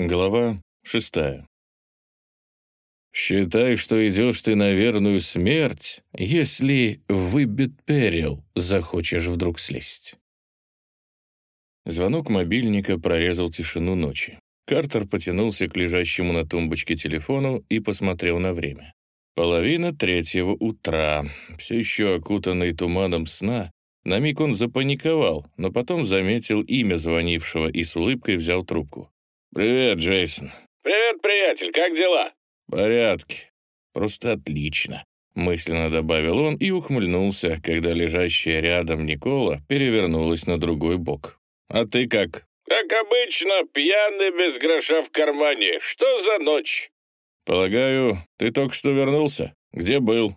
Глава шестая. «Считай, что идешь ты на верную смерть, если выбит перил захочешь вдруг слезть». Звонок мобильника прорезал тишину ночи. Картер потянулся к лежащему на тумбочке телефону и посмотрел на время. Половина третьего утра, все еще окутанный туманом сна, на миг он запаниковал, но потом заметил имя звонившего и с улыбкой взял трубку. «Привет, Джейсон». «Привет, приятель, как дела?» «Порядке. Просто отлично», — мысленно добавил он и ухмыльнулся, когда лежащая рядом Никола перевернулась на другой бок. «А ты как?» «Как обычно, пьяный без гроша в кармане. Что за ночь?» «Полагаю, ты только что вернулся? Где был?»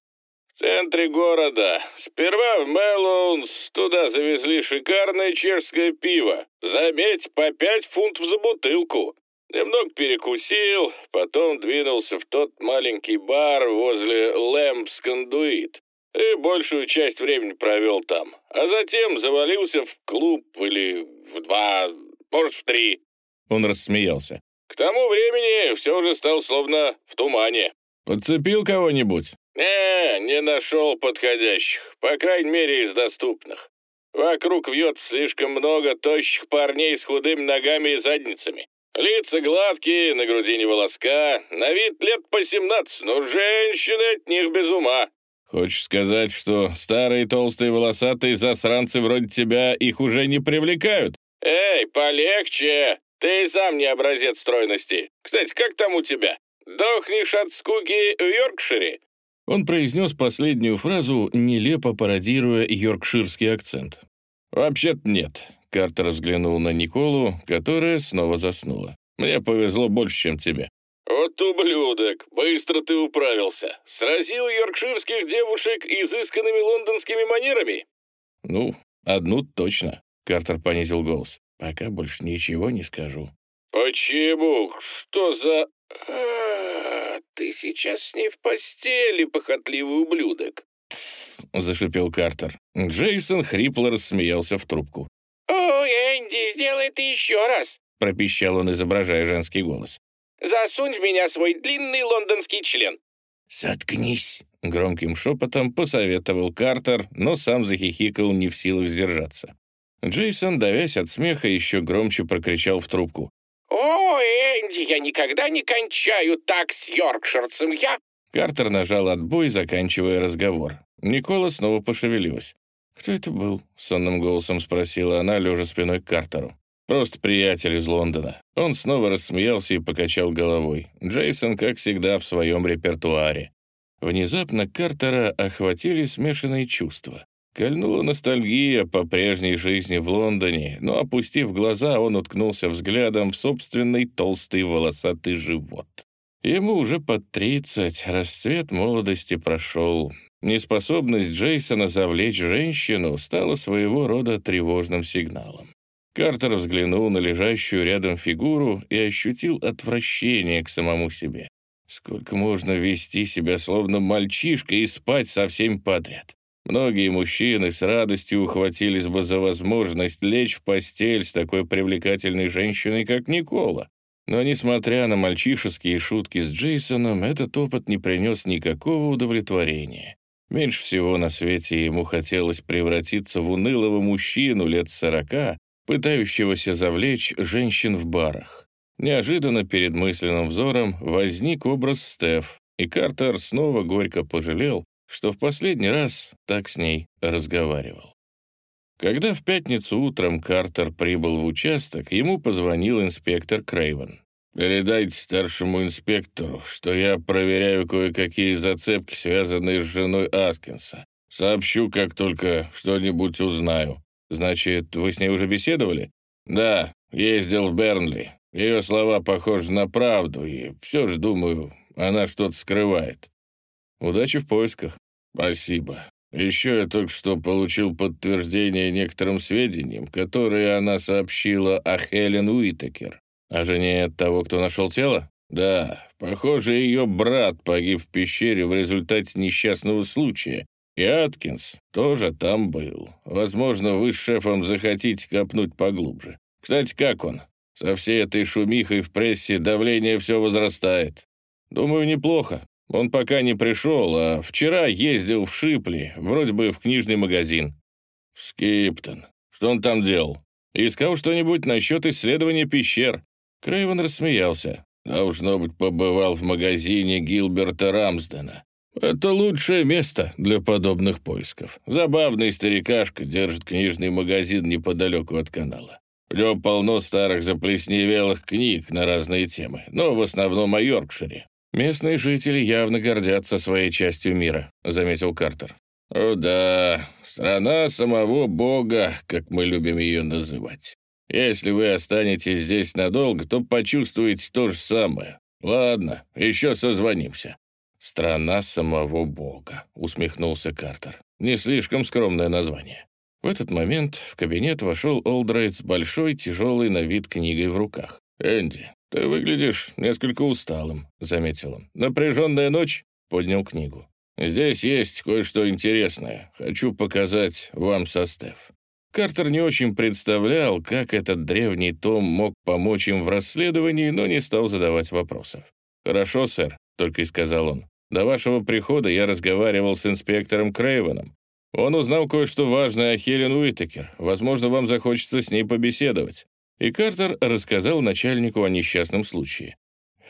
Центре города. Сперва в Мэллоунс. Туда завезли шикарное чешское пиво. Заметь, по пять фунтов за бутылку. Немного перекусил, потом двинулся в тот маленький бар возле Лэмпс Кондуит. И большую часть времени провел там. А затем завалился в клуб или в два, может, в три. Он рассмеялся. К тому времени все уже стало словно в тумане. «Подцепил кого-нибудь?» «Не, не нашел подходящих, по крайней мере, из доступных. Вокруг вьет слишком много тощих парней с худыми ногами и задницами. Лица гладкие, на груди не волоска, на вид лет по семнадцать, но женщины от них без ума». «Хочешь сказать, что старые толстые волосатые засранцы вроде тебя их уже не привлекают?» «Эй, полегче! Ты сам не образец стройности. Кстати, как там у тебя? Дохнешь от скуки в Йоркшире?» Он произнес последнюю фразу, нелепо пародируя йоркширский акцент. «Вообще-то нет». Картер взглянул на Николу, которая снова заснула. «Мне повезло больше, чем тебе». «Вот ублюдок! Быстро ты управился! Сразил йоркширских девушек изысканными лондонскими манерами?» «Ну, одну точно», — Картер понизил голос. «Пока больше ничего не скажу». «Почему? Что за...» ты сейчас с ней в постели, похотливый ублюдок!» «Тссс!» — зашипел Картер. Джейсон хрипло рассмеялся в трубку. «О, Энди, сделай это еще раз!» — пропищал он, изображая женский голос. «Засунь в меня свой длинный лондонский член!» «Заткнись!» — громким шепотом посоветовал Картер, но сам захихикал не в силах сдержаться. Джейсон, давясь от смеха, еще громче прокричал в трубку. «О, Энди, я никогда не кончаю так с йоркширцем, я...» Картер нажал отбой, заканчивая разговор. Никола снова пошевелилась. «Кто это был?» — сонным голосом спросила она, лежа спиной к Картеру. «Просто приятель из Лондона». Он снова рассмеялся и покачал головой. Джейсон, как всегда, в своем репертуаре. Внезапно Картера охватили смешанные чувства. Кольнула ностальгия по прежней жизни в Лондоне, но, опустив глаза, он уткнулся взглядом в собственный толстый волосатый живот. Ему уже под тридцать, расцвет молодости прошел. Неспособность Джейсона завлечь женщину стала своего рода тревожным сигналом. Картер взглянул на лежащую рядом фигуру и ощутил отвращение к самому себе. Сколько можно вести себя словно мальчишка и спать со всеми подряд? Многие мужчины с радостью ухватились бы за возможность лечь в постель с такой привлекательной женщиной, как Никола. Но, несмотря на мальчишеские шутки с Джейсоном, этот опыт не принес никакого удовлетворения. Меньше всего на свете ему хотелось превратиться в унылого мужчину лет сорока, пытающегося завлечь женщин в барах. Неожиданно перед мысленным взором возник образ Стеф, и Картер снова горько пожалел, что в последний раз так с ней разговаривал. Когда в пятницу утром Картер прибыл в участок, ему позвонил инспектор Крейвен. «Передайте старшему инспектору, что я проверяю кое-какие зацепки, связанные с женой Аткинса. Сообщу, как только что-нибудь узнаю. Значит, вы с ней уже беседовали?» «Да, ездил в Бернли. Ее слова похожи на правду, и все же, думаю, она что-то скрывает. Удачи в поисках. Спасибо. Еще я только что получил подтверждение некоторым сведениям, которые она сообщила о Хелен Уитакер. О жене того, кто нашел тело? Да, похоже, ее брат погиб в пещере в результате несчастного случая. И Аткинс тоже там был. Возможно, вы с шефом захотите копнуть поглубже. Кстати, как он? Со всей этой шумихой в прессе давление все возрастает. Думаю, неплохо. Он пока не пришел, а вчера ездил в Шипли, вроде бы в книжный магазин. Скиптон. Что он там делал? Искал что-нибудь насчет исследования пещер. Крейвен рассмеялся. Должно быть, побывал в магазине Гилберта Рамсдена. Это лучшее место для подобных поисков. Забавный старикашка держит книжный магазин неподалеку от канала. В нем полно старых заплесневелых книг на разные темы, но в основном о Йоркшире. «Местные жители явно гордятся своей частью мира», — заметил Картер. «О да, страна самого Бога, как мы любим ее называть. Если вы останетесь здесь надолго, то почувствуете то же самое. Ладно, еще созвонимся». «Страна самого Бога», — усмехнулся Картер. «Не слишком скромное название». В этот момент в кабинет вошел Олдрайт с большой, тяжелой на вид книгой в руках. «Энди, ты выглядишь несколько усталым», — заметил он. «Напряженная ночь?» — поднял книгу. «Здесь есть кое-что интересное. Хочу показать вам состав». Картер не очень представлял, как этот древний том мог помочь им в расследовании, но не стал задавать вопросов. «Хорошо, сэр», — только и сказал он. До вашего прихода я разговаривал с инспектором Крейвеном. Он узнал кое-что важное о Хелен Уитакер. Возможно, вам захочется с ней побеседовать». И Картер рассказал начальнику о несчастном случае.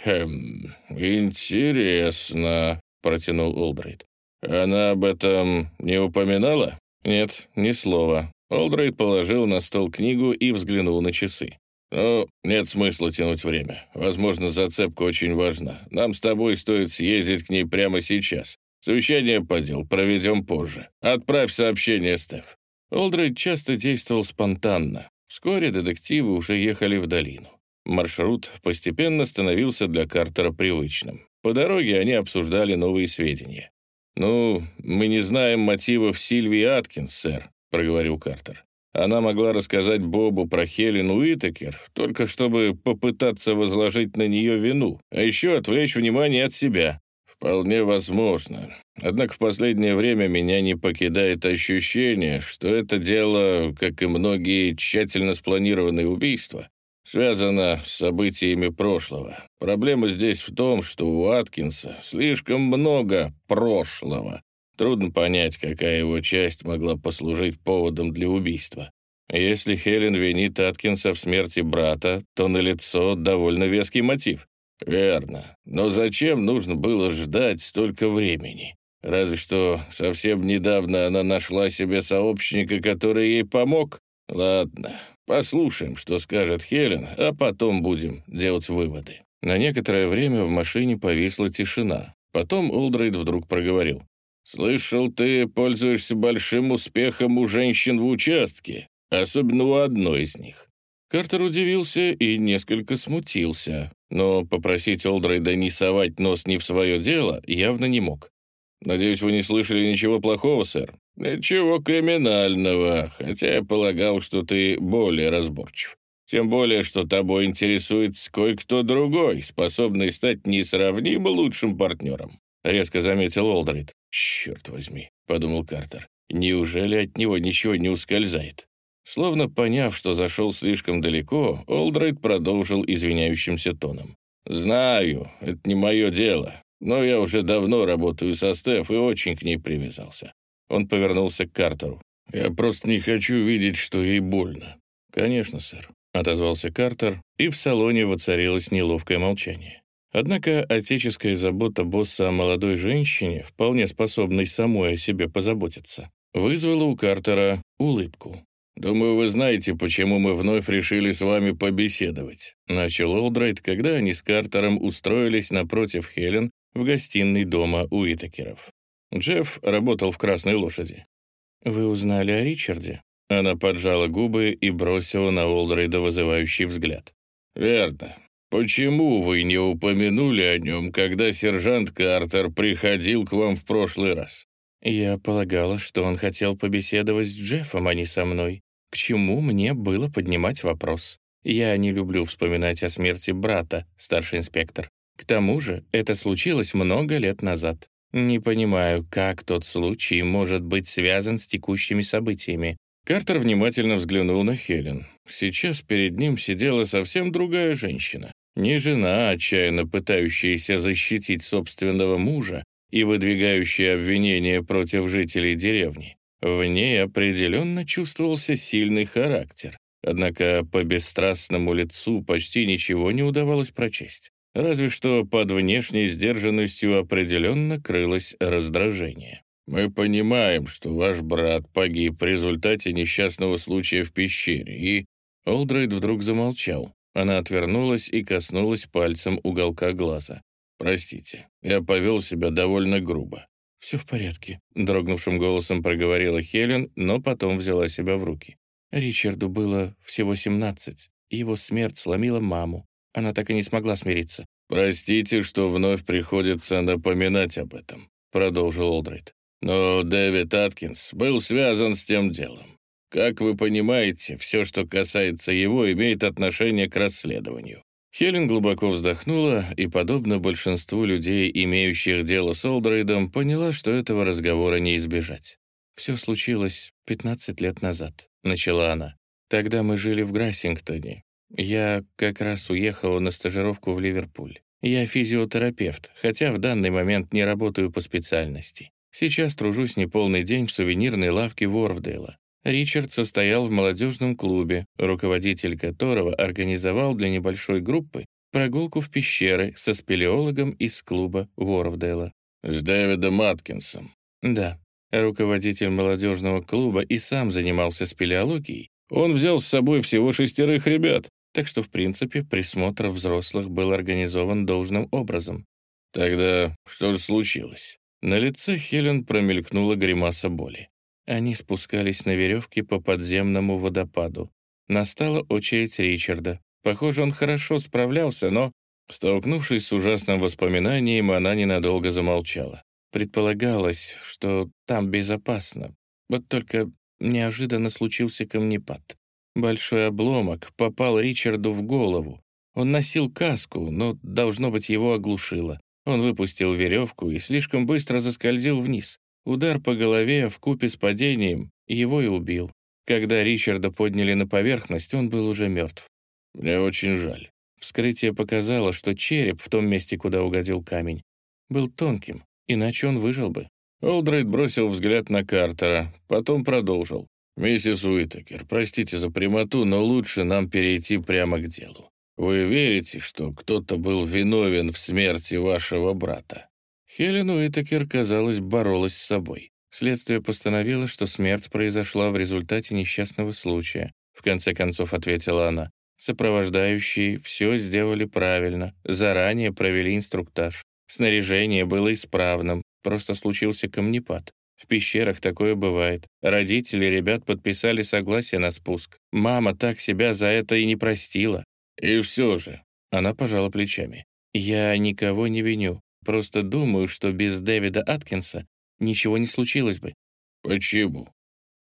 «Хм, интересно», — протянул Олдрейд. «Она об этом не упоминала?» «Нет, ни слова». Олдрейд положил на стол книгу и взглянул на часы. «Ну, нет смысла тянуть время. Возможно, зацепка очень важна. Нам с тобой стоит съездить к ней прямо сейчас. Совещание по делу проведем позже. Отправь сообщение, Стеф». Олдрейд часто действовал спонтанно. Вскоре детективы уже ехали в долину. Маршрут постепенно становился для Картера привычным. По дороге они обсуждали новые сведения. «Ну, мы не знаем мотивов Сильвии Аткинс, сэр», — проговорил Картер. Она могла рассказать Бобу про Хелен Уитакер, только чтобы попытаться возложить на нее вину, а еще отвлечь внимание от себя. Вполне возможно. Однако в последнее время меня не покидает ощущение, что это дело, как и многие тщательно спланированные убийства, связано с событиями прошлого. Проблема здесь в том, что у Аткинса слишком много прошлого, Трудно понять, какая его часть могла послужить поводом для убийства. Если Хелен винит Аткинса в смерти брата, то налицо довольно веский мотив. Верно. Но зачем нужно было ждать столько времени? Разве что совсем недавно она нашла себе сообщника, который ей помог? Ладно, послушаем, что скажет Хелен, а потом будем делать выводы. На некоторое время в машине повисла тишина. Потом Олдрейд вдруг проговорил. «Слышал, ты пользуешься большим успехом у женщин в участке, особенно у одной из них». Картер удивился и несколько смутился, но попросить Олдрейда не совать нос не в свое дело явно не мог. «Надеюсь, вы не слышали ничего плохого, сэр?» «Ничего криминального, хотя я полагал, что ты более разборчив. Тем более, что тобой интересуется кое-кто другой, способный стать несравнимо лучшим партнером», — резко заметил Олдрид. «Черт возьми», — подумал Картер, «неужели от него ничего не ускользает?» Словно поняв, что зашел слишком далеко, Олдрайт продолжил извиняющимся тоном. «Знаю, это не мое дело, но я уже давно работаю со Стеф и очень к ней привязался». Он повернулся к Картеру. «Я просто не хочу видеть, что ей больно». «Конечно, сэр», — отозвался Картер, и в салоне воцарилось неловкое молчание. Однако отеческая забота босса о молодой женщине, вполне способной самой о себе позаботиться, вызвала у Картера улыбку. «Думаю, вы знаете, почему мы вновь решили с вами побеседовать», начал Олдрайт, когда они с Картером устроились напротив Хелен в гостиной дома Уитакеров. Джефф работал в «Красной лошади». «Вы узнали о Ричарде?» Она поджала губы и бросила на Олдрейда вызывающий взгляд. «Верно. «Почему вы не упомянули о нем, когда сержант Картер приходил к вам в прошлый раз?» «Я полагала, что он хотел побеседовать с Джеффом, а не со мной. К чему мне было поднимать вопрос? Я не люблю вспоминать о смерти брата, старший инспектор. К тому же это случилось много лет назад. Не понимаю, как тот случай может быть связан с текущими событиями. Картер внимательно взглянул на Хелен. Сейчас перед ним сидела совсем другая женщина. Не жена, отчаянно пытающаяся защитить собственного мужа и выдвигающая обвинения против жителей деревни. В ней определенно чувствовался сильный характер. Однако по бесстрастному лицу почти ничего не удавалось прочесть. Разве что под внешней сдержанностью определенно крылось раздражение. «Мы понимаем, что ваш брат погиб в результате несчастного случая в пещере, и...» Олдрейд вдруг замолчал. Она отвернулась и коснулась пальцем уголка глаза. «Простите, я повел себя довольно грубо». «Все в порядке», — дрогнувшим голосом проговорила Хелен, но потом взяла себя в руки. Ричарду было всего семнадцать. Его смерть сломила маму. Она так и не смогла смириться. «Простите, что вновь приходится напоминать об этом», — продолжил Олдрейд. Но Дэвид Аткинс был связан с тем делом. Как вы понимаете, все, что касается его, имеет отношение к расследованию. Хелен глубоко вздохнула и, подобно большинству людей, имеющих дело с Олдрейдом, поняла, что этого разговора не избежать. «Все случилось 15 лет назад», — начала она. «Тогда мы жили в Грассингтоне. Я как раз уехала на стажировку в Ливерпуль. Я физиотерапевт, хотя в данный момент не работаю по специальности. Сейчас тружусь неполный день в сувенирной лавке Ворвдейла. Ричард состоял в молодежном клубе, руководитель которого организовал для небольшой группы прогулку в пещеры со спелеологом из клуба Ворвдейла. «С Дэвидом Аткинсом?» «Да». Руководитель молодежного клуба и сам занимался спелеологией. Он взял с собой всего шестерых ребят, так что, в принципе, присмотр взрослых был организован должным образом. «Тогда что же случилось?» На лице Хелен промелькнула гримаса боли. Они спускались на веревке по подземному водопаду. Настала очередь Ричарда. Похоже, он хорошо справлялся, но, столкнувшись с ужасным воспоминанием, она ненадолго замолчала. Предполагалось, что там безопасно. Вот только неожиданно случился камнепад. Большой обломок попал Ричарду в голову. Он носил каску, но, должно быть, его оглушило. Он выпустил веревку и слишком быстро заскользил вниз. Удар по голове в купе с падением его и убил. Когда Ричарда подняли на поверхность, он был уже мертв. Мне очень жаль. Вскрытие показало, что череп в том месте, куда угодил камень, был тонким, иначе он выжил бы. Олдрейд бросил взгляд на Картера, потом продолжил. «Миссис Уитакер, простите за прямоту, но лучше нам перейти прямо к делу. Вы верите, что кто-то был виновен в смерти вашего брата?» Хелен Уитакер, казалось, боролась с собой. Следствие постановило, что смерть произошла в результате несчастного случая. В конце концов, ответила она. Сопровождающие все сделали правильно, заранее провели инструктаж. Снаряжение было исправным, просто случился камнепад. В пещерах такое бывает. Родители ребят подписали согласие на спуск. Мама так себя за это и не простила. И все же, она пожала плечами. Я никого не виню, просто думаю, что без Дэвида Аткинса ничего не случилось бы. Почему?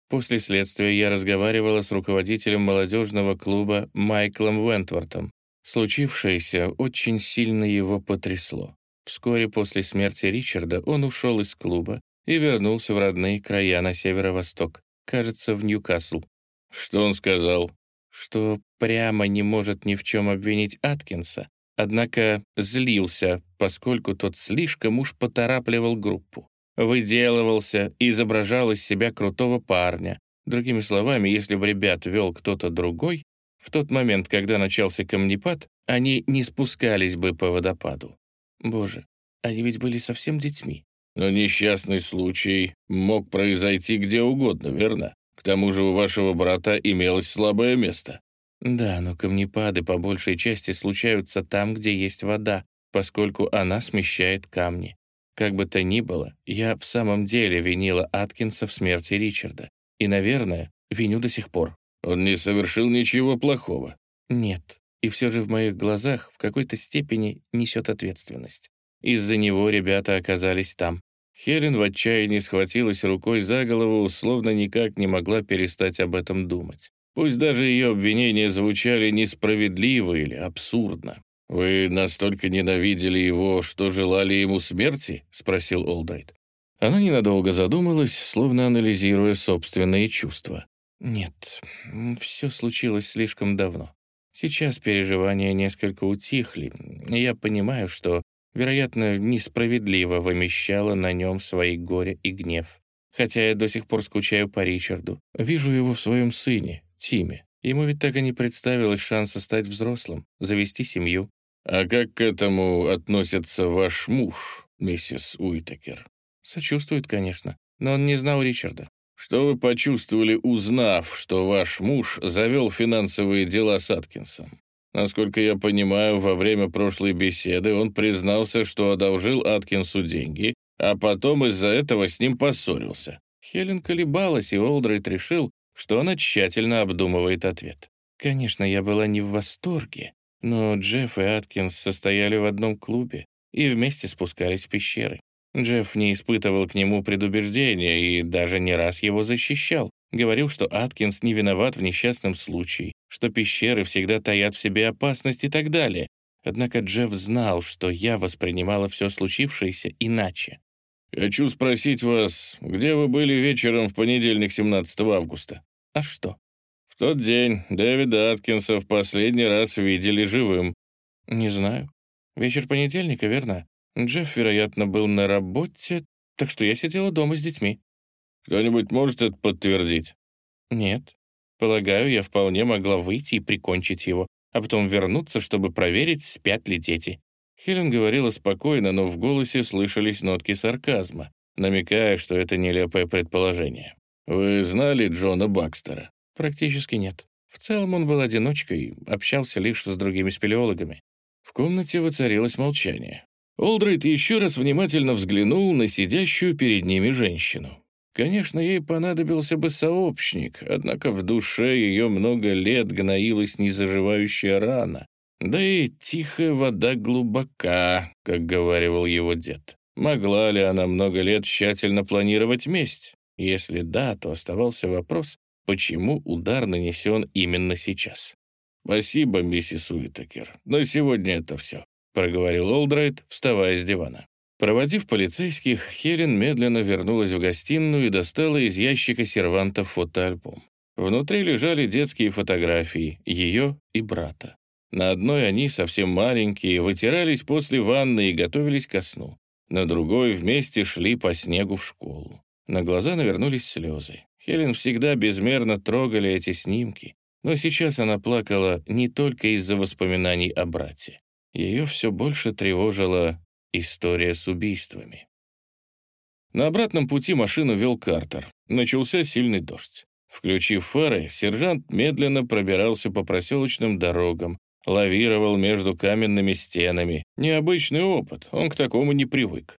После следствия я разговаривала с руководителем молодежного клуба Майклом Вентвортом. Случившееся очень сильно его потрясло. Вскоре после смерти Ричарда он ушел из клуба и вернулся в родные края на северо-восток, кажется, в Ньюкасл. Что он сказал? что прямо не может ни в чем обвинить Аткинса, однако злился, поскольку тот слишком уж поторапливал группу. Выделывался и изображал из себя крутого парня. Другими словами, если бы ребят вел кто-то другой, в тот момент, когда начался камнепад, они не спускались бы по водопаду. Боже, они ведь были совсем детьми. Но несчастный случай мог произойти где угодно, верно? К тому же у вашего брата имелось слабое место». «Да, но камнепады по большей части случаются там, где есть вода, поскольку она смещает камни. Как бы то ни было, я в самом деле винила Аткинса в смерти Ричарда. И, наверное, виню до сих пор». «Он не совершил ничего плохого». «Нет, и все же в моих глазах в какой-то степени несет ответственность. Из-за него ребята оказались там. Хелен в отчаянии схватилась рукой за голову, словно никак не могла перестать об этом думать. Пусть даже ее обвинения звучали несправедливо или абсурдно. «Вы настолько ненавидели его, что желали ему смерти?» — спросил Олдрейд. Она ненадолго задумалась, словно анализируя собственные чувства. Нет, все случилось слишком давно. Сейчас переживания несколько утихли, я понимаю, что, вероятно, несправедливо вымещала на нем свои горе и гнев. Хотя я до сих пор скучаю по Ричарду. Вижу его в своем сыне, Тиме. Ему ведь так и не представилось шанса стать взрослым, завести семью. «А как к этому относится ваш муж, миссис Уитакер?» Сочувствует, конечно, но он не знал Ричарда. Что вы почувствовали, узнав, что ваш муж завел финансовые дела с Аткинсом? Насколько я понимаю, во время прошлой беседы он признался, что одолжил Аткинсу деньги, а потом из-за этого с ним поссорился. Хелен колебалась, и Олдрейд решил, что она тщательно обдумывает ответ. Конечно, я была не в восторге, но Джефф и Аткинс состояли в одном клубе и вместе спускались в пещеры. Джефф не испытывал к нему предубеждения и даже не раз его защищал. Говорил, что Аткинс не виноват в несчастном случае, что пещеры всегда таят в себе опасность и так далее. Однако Джефф знал, что я воспринимала все случившееся иначе. «Хочу спросить вас, где вы были вечером в понедельник, 17 августа?» «А что?» «В тот день Дэвида Аткинса в последний раз видели живым». «Не знаю. Вечер понедельника, верно? Джефф, вероятно, был на работе, так что я сидела дома с детьми. Кто-нибудь может это подтвердить? Нет. Полагаю, я вполне могла выйти и прикончить его, а потом вернуться, чтобы проверить, спят ли дети. Хелен говорила спокойно, но в голосе слышались нотки сарказма, намекая, что это нелепое предположение. «Вы знали Джона Бакстера?» «Практически нет. В целом он был одиночкой, общался лишь с другими спелеологами». В комнате воцарилось молчание. Олдрейд еще раз внимательно взглянул на сидящую перед ними женщину. Конечно, ей понадобился бы сообщник, однако в душе ее много лет гноилась незаживающая рана. Да и тихая вода глубока, как говаривал его дед. Могла ли она много лет тщательно планировать месть? Если да, то оставался вопрос, почему удар нанесен именно сейчас. «Спасибо, миссис Уитакер. На сегодня это все проговорил Олдрайт, вставая с дивана. Проводив полицейских, Хелен медленно вернулась в гостиную и достала из ящика серванта фотоальбом. Внутри лежали детские фотографии, ее и брата. На одной они, совсем маленькие, вытирались после ванны и готовились ко сну. На другой вместе шли по снегу в школу. На глаза навернулись слезы. Хелен всегда безмерно трогали эти снимки, но сейчас она плакала не только из-за воспоминаний о брате. Ее все больше тревожила история с убийствами. На обратном пути машину вел Картер. Начался сильный дождь. Включив фары, сержант медленно пробирался по проселочным дорогам, лавировал между каменными стенами. Необычный опыт, он к такому не привык.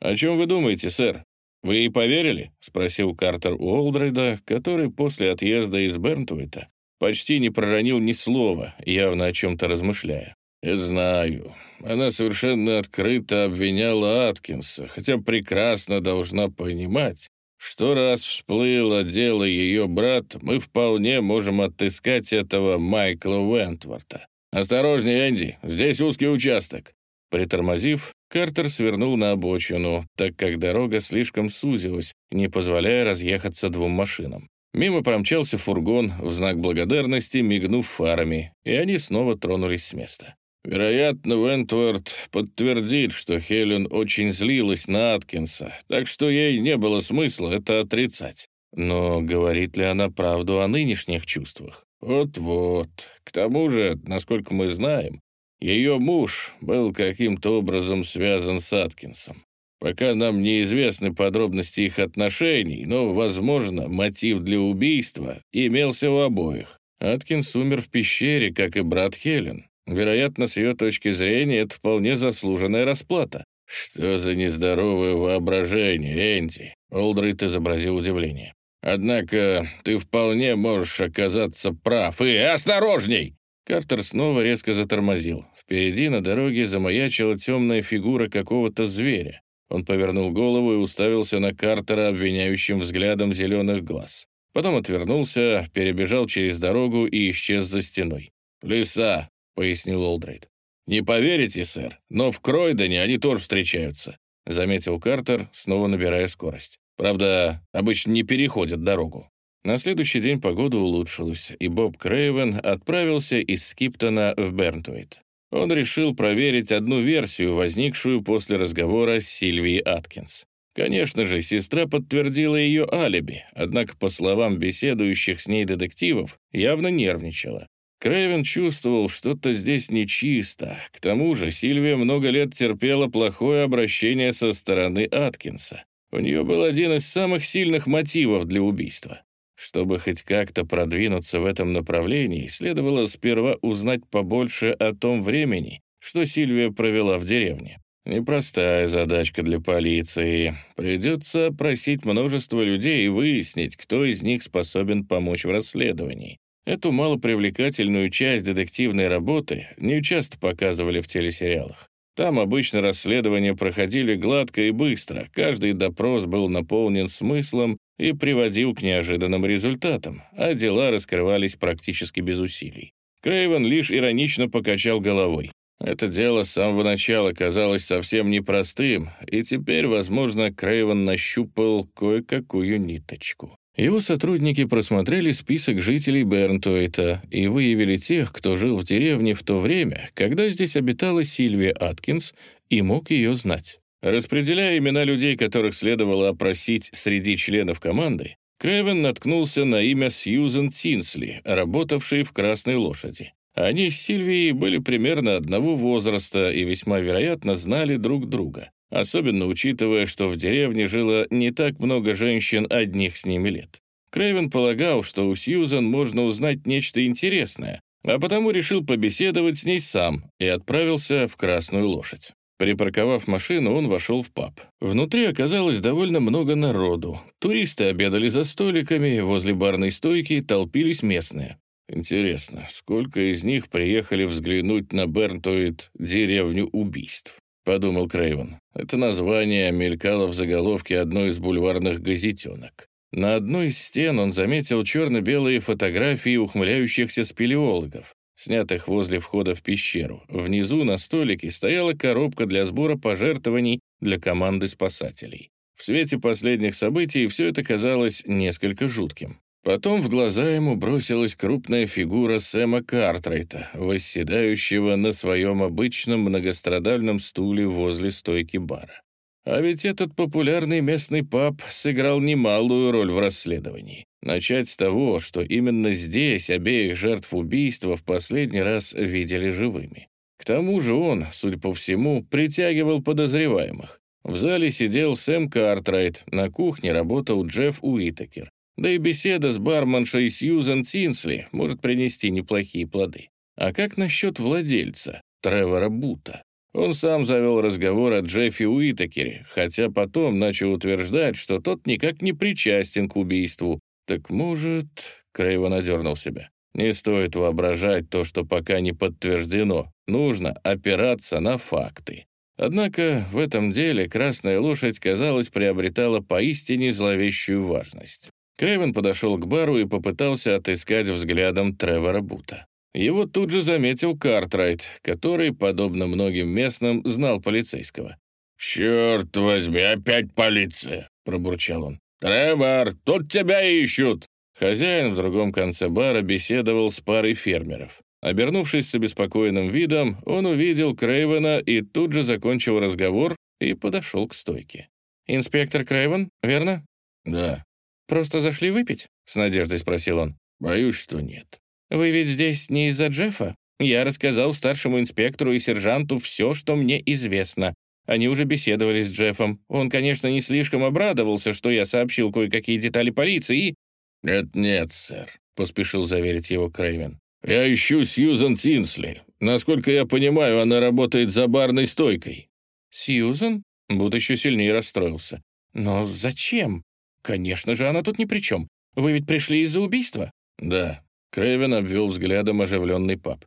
«О чем вы думаете, сэр? Вы ей поверили?» — спросил Картер у Олдрейда, который после отъезда из Бернтуита почти не проронил ни слова, явно о чем-то размышляя. «Знаю. Она совершенно открыто обвиняла Аткинса, хотя прекрасно должна понимать, что раз всплыло дело ее брат, мы вполне можем отыскать этого Майкла Уэнтворта. Осторожнее, Энди, здесь узкий участок». Притормозив, Картер свернул на обочину, так как дорога слишком сузилась, не позволяя разъехаться двум машинам. Мимо промчался фургон в знак благодарности, мигнув фарами, и они снова тронулись с места. Вероятно, Вентворд подтвердит, что Хелен очень злилась на Аткинса, так что ей не было смысла это отрицать. Но говорит ли она правду о нынешних чувствах? Вот-вот. К тому же, насколько мы знаем, ее муж был каким-то образом связан с Аткинсом. Пока нам неизвестны подробности их отношений, но, возможно, мотив для убийства имелся у обоих. Аткинс умер в пещере, как и брат Хелен. Вероятно, с ее точки зрения, это вполне заслуженная расплата. «Что за нездоровое воображение, Энди?» Олдрит изобразил удивление. «Однако ты вполне можешь оказаться прав. И осторожней!» Картер снова резко затормозил. Впереди на дороге замаячила темная фигура какого-то зверя. Он повернул голову и уставился на Картера обвиняющим взглядом зеленых глаз. Потом отвернулся, перебежал через дорогу и исчез за стеной. «Лиса!» — пояснил Олдрейд. «Не поверите, сэр, но в Кройдене они тоже встречаются», — заметил Картер, снова набирая скорость. «Правда, обычно не переходят дорогу». На следующий день погода улучшилась, и Боб Крейвен отправился из Скиптона в Бернтуит. Он решил проверить одну версию, возникшую после разговора с Сильвией Аткинс. Конечно же, сестра подтвердила ее алиби, однако, по словам беседующих с ней детективов, явно нервничала. Крейвен чувствовал, что-то здесь нечисто. К тому же Сильвия много лет терпела плохое обращение со стороны Аткинса. У нее был один из самых сильных мотивов для убийства. Чтобы хоть как-то продвинуться в этом направлении, следовало сперва узнать побольше о том времени, что Сильвия провела в деревне. Непростая задачка для полиции. Придется опросить множество людей и выяснить, кто из них способен помочь в расследовании. Эту малопривлекательную часть детективной работы не часто показывали в телесериалах. Там обычно расследования проходили гладко и быстро, каждый допрос был наполнен смыслом и приводил к неожиданным результатам, а дела раскрывались практически без усилий. Крейвен лишь иронично покачал головой. Это дело с самого начала казалось совсем непростым, и теперь, возможно, Крейвен нащупал кое-какую ниточку. Его сотрудники просмотрели список жителей Бернтуэйта и выявили тех, кто жил в деревне в то время, когда здесь обитала Сильвия Аткинс и мог ее знать. Распределяя имена людей, которых следовало опросить среди членов команды, Крейвен наткнулся на имя Сьюзен Тинсли, работавшей в «Красной лошади». Они с Сильвией были примерно одного возраста и весьма вероятно знали друг друга, особенно учитывая, что в деревне жило не так много женщин одних с ними лет. Крейвен полагал, что у Сьюзан можно узнать нечто интересное, а потому решил побеседовать с ней сам и отправился в «Красную лошадь». Припарковав машину, он вошел в паб. Внутри оказалось довольно много народу. Туристы обедали за столиками, возле барной стойки толпились местные. Интересно, сколько из них приехали взглянуть на Бернтуит «Деревню убийств»? Подумал Крейвен. Это название мелькало в заголовке одной из бульварных газетенок. На одной из стен он заметил черно-белые фотографии ухмыляющихся спелеологов, снятых возле входа в пещеру. Внизу на столике стояла коробка для сбора пожертвований для команды спасателей. В свете последних событий все это казалось несколько жутким. Потом в глаза ему бросилась крупная фигура Сэма Картрайта, восседающего на своем обычном многострадальном стуле возле стойки бара. А ведь этот популярный местный паб сыграл немалую роль в расследовании. Начать с того, что именно здесь обеих жертв убийства в последний раз видели живыми. К тому же он, судя по всему, притягивал подозреваемых. В зале сидел Сэм Картрайт, на кухне работал Джефф Уитакер. Да и беседа с барменшей Сьюзен Тинсли может принести неплохие плоды. А как насчет владельца, Тревора Бута? Он сам завел разговор о Джеффи Уитакере, хотя потом начал утверждать, что тот никак не причастен к убийству. Так может... Крейвен одернул себя. Не стоит воображать то, что пока не подтверждено. Нужно опираться на факты. Однако в этом деле красная лошадь, казалось, приобретала поистине зловещую важность. Крэвен подошел к бару и попытался отыскать взглядом Тревора Бута. Его тут же заметил Картрайт, который, подобно многим местным, знал полицейского. «Черт возьми, опять полиция!» — пробурчал он. «Тревор, тут тебя ищут!» Хозяин в другом конце бара беседовал с парой фермеров. Обернувшись с обеспокоенным видом, он увидел Крейвена и тут же закончил разговор и подошел к стойке. «Инспектор Крейвен, верно?» «Да». «Просто зашли выпить?» — с надеждой спросил он. «Боюсь, что нет». «Вы ведь здесь не из-за Джеффа? Я рассказал старшему инспектору и сержанту все, что мне известно. Они уже беседовали с Джеффом. Он, конечно, не слишком обрадовался, что я сообщил кое-какие детали полиции и...» «Нет-нет, сэр», — поспешил заверить его Крейвен. «Я ищу Сьюзан Тинсли. Насколько я понимаю, она работает за барной стойкой». «Сьюзан?» Буд еще сильнее расстроился. «Но зачем? Конечно же, она тут ни при чем. Вы ведь пришли из-за убийства?» «Да». Крэвен обвел взглядом оживленный паб.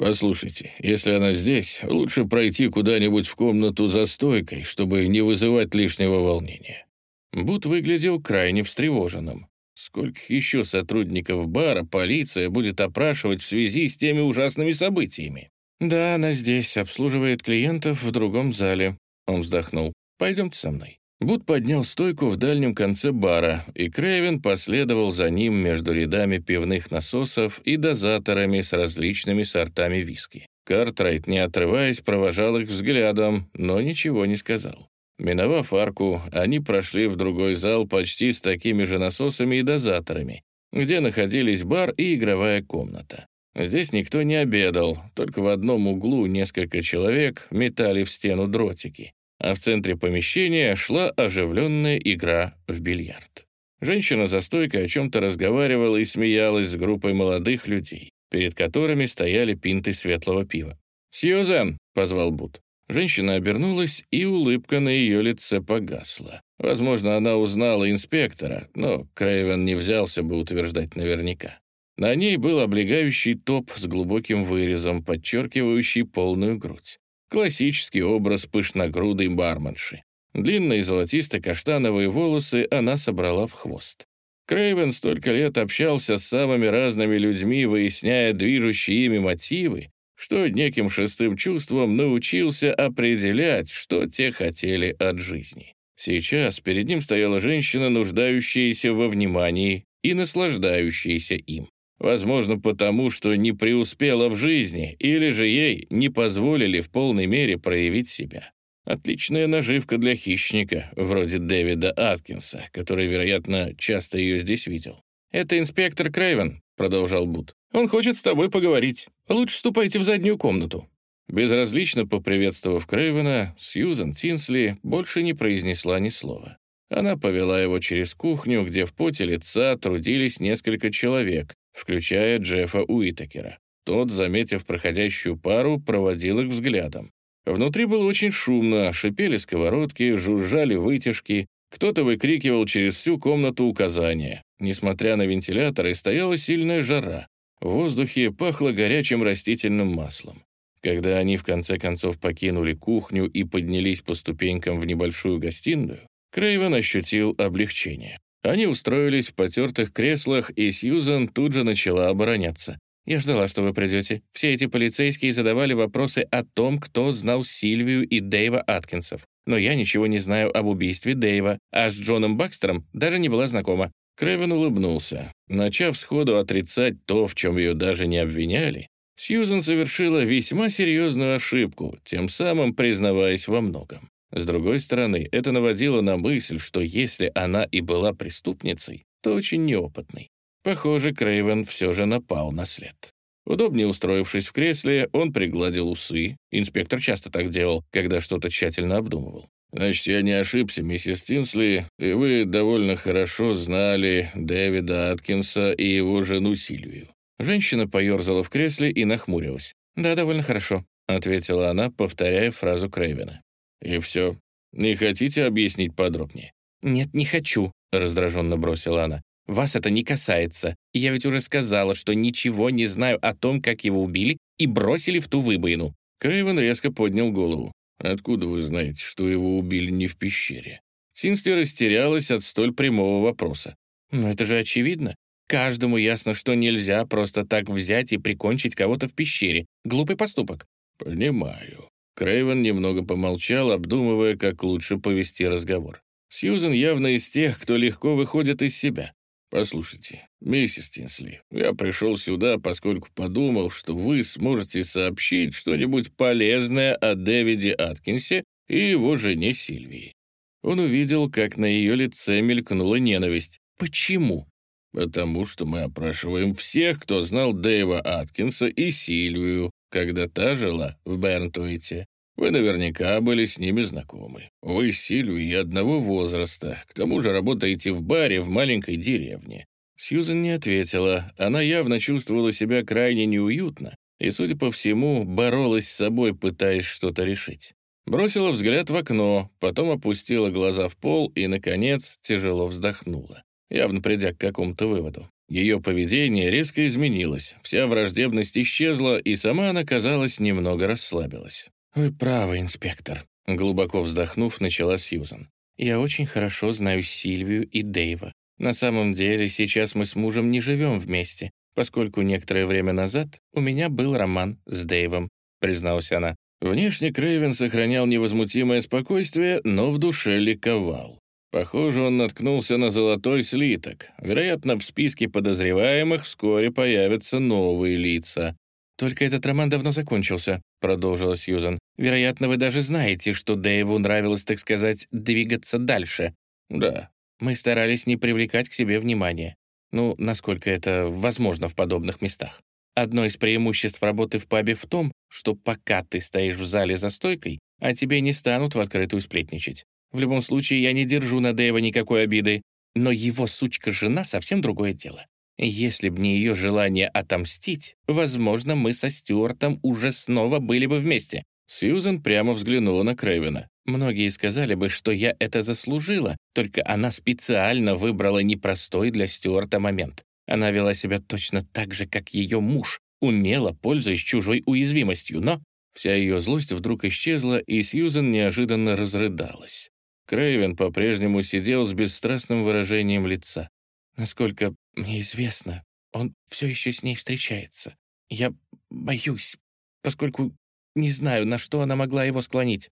«Послушайте, если она здесь, лучше пройти куда-нибудь в комнату за стойкой, чтобы не вызывать лишнего волнения». Бут выглядел крайне встревоженным. Сколько еще сотрудников бара полиция будет опрашивать в связи с теми ужасными событиями? «Да, она здесь, обслуживает клиентов в другом зале». Он вздохнул. «Пойдемте со мной». Бут поднял стойку в дальнем конце бара, и Крейвен последовал за ним между рядами пивных насосов и дозаторами с различными сортами виски. Картрайт, не отрываясь, провожал их взглядом, но ничего не сказал. Миновав арку, они прошли в другой зал почти с такими же насосами и дозаторами, где находились бар и игровая комната. Здесь никто не обедал, только в одном углу несколько человек метали в стену дротики а в центре помещения шла оживленная игра в бильярд. Женщина за стойкой о чем-то разговаривала и смеялась с группой молодых людей, перед которыми стояли пинты светлого пива. «Сьюзен!» — позвал Бут. Женщина обернулась, и улыбка на ее лице погасла. Возможно, она узнала инспектора, но Крейвен не взялся бы утверждать наверняка. На ней был облегающий топ с глубоким вырезом, подчеркивающий полную грудь. Классический образ пышногрудой барменши. Длинные золотисто-каштановые волосы она собрала в хвост. Крейвен столько лет общался с самыми разными людьми, выясняя движущие ими мотивы, что неким шестым чувством научился определять, что те хотели от жизни. Сейчас перед ним стояла женщина, нуждающаяся во внимании и наслаждающаяся им. Возможно, потому что не преуспела в жизни, или же ей не позволили в полной мере проявить себя. Отличная наживка для хищника, вроде Дэвида Аткинса, который, вероятно, часто ее здесь видел. «Это инспектор Крейвен», — продолжал Бут. «Он хочет с тобой поговорить. Лучше ступайте в заднюю комнату». Безразлично поприветствовав Крейвена, Сьюзан Тинсли больше не произнесла ни слова. Она повела его через кухню, где в поте лица трудились несколько человек, включая Джеффа Уитакера. Тот, заметив проходящую пару, проводил их взглядом. Внутри было очень шумно, шипели сковородки, жужжали вытяжки, кто-то выкрикивал через всю комнату указания. Несмотря на вентиляторы, стояла сильная жара. В воздухе пахло горячим растительным маслом. Когда они в конце концов покинули кухню и поднялись по ступенькам в небольшую гостиную, Крейвен ощутил облегчение. Они устроились в потертых креслах, и Сьюзан тут же начала обороняться. «Я ждала, что вы придете. Все эти полицейские задавали вопросы о том, кто знал Сильвию и Дэйва Аткинсов. Но я ничего не знаю об убийстве Дэйва, а с Джоном Бакстером даже не была знакома». Крэвен улыбнулся. Начав сходу отрицать то, в чем ее даже не обвиняли, Сьюзан совершила весьма серьезную ошибку, тем самым признаваясь во многом. С другой стороны, это наводило на мысль, что если она и была преступницей, то очень неопытной. Похоже, Крейвен все же напал на след. Удобнее устроившись в кресле, он пригладил усы. Инспектор часто так делал, когда что-то тщательно обдумывал. «Значит, я не ошибся, миссис Тинсли, и вы довольно хорошо знали Дэвида Аткинса и его жену Сильвию». Женщина поерзала в кресле и нахмурилась. «Да, довольно хорошо», — ответила она, повторяя фразу Крейвена. «И все. Не хотите объяснить подробнее?» «Нет, не хочу», — раздраженно бросила она. «Вас это не касается. Я ведь уже сказала, что ничего не знаю о том, как его убили и бросили в ту выбоину». Крейвен резко поднял голову. «Откуда вы знаете, что его убили не в пещере?» Синсли растерялась от столь прямого вопроса. «Но это же очевидно. Каждому ясно, что нельзя просто так взять и прикончить кого-то в пещере. Глупый поступок». «Понимаю. Крейвен немного помолчал, обдумывая, как лучше повести разговор. Сьюзен явно из тех, кто легко выходит из себя. «Послушайте, миссис Тинсли, я пришел сюда, поскольку подумал, что вы сможете сообщить что-нибудь полезное о Дэвиде Аткинсе и его жене Сильвии». Он увидел, как на ее лице мелькнула ненависть. «Почему?» «Потому что мы опрашиваем всех, кто знал Дэйва Аткинса и Сильвию, когда та жила в Бернтуите. Вы наверняка были с ними знакомы. Вы с Сильвией одного возраста, к тому же работаете в баре в маленькой деревне». Сьюзен не ответила. Она явно чувствовала себя крайне неуютно и, судя по всему, боролась с собой, пытаясь что-то решить. Бросила взгляд в окно, потом опустила глаза в пол и, наконец, тяжело вздохнула, явно придя к какому-то выводу. Ее поведение резко изменилось, вся враждебность исчезла, и сама она, казалось, немного расслабилась. «Вы правы, инспектор», — глубоко вздохнув, начала Сьюзан. «Я очень хорошо знаю Сильвию и Дэйва. На самом деле, сейчас мы с мужем не живем вместе, поскольку некоторое время назад у меня был роман с Дэйвом», — призналась она. Внешне Крейвен сохранял невозмутимое спокойствие, но в душе ликовал. Похоже, он наткнулся на золотой слиток. Вероятно, в списке подозреваемых вскоре появятся новые лица. «Только этот роман давно закончился», — продолжила Сьюзан. «Вероятно, вы даже знаете, что Дэйву нравилось, так сказать, двигаться дальше». «Да». «Мы старались не привлекать к себе внимания. Ну, насколько это возможно в подобных местах. Одно из преимуществ работы в пабе в том, что пока ты стоишь в зале за стойкой, о тебе не станут в открытую сплетничать. В любом случае, я не держу на Дэйва никакой обиды. Но его сучка-жена совсем другое дело. Если б не ее желание отомстить, возможно, мы со Стюартом уже снова были бы вместе. Сьюзен прямо взглянула на Крэйвена. Многие сказали бы, что я это заслужила, только она специально выбрала непростой для Стюарта момент. Она вела себя точно так же, как ее муж, умело пользуясь чужой уязвимостью, но... Вся ее злость вдруг исчезла, и Сьюзен неожиданно разрыдалась. Крейвен по-прежнему сидел с бесстрастным выражением лица. «Насколько мне известно, он все еще с ней встречается. Я боюсь, поскольку не знаю, на что она могла его склонить».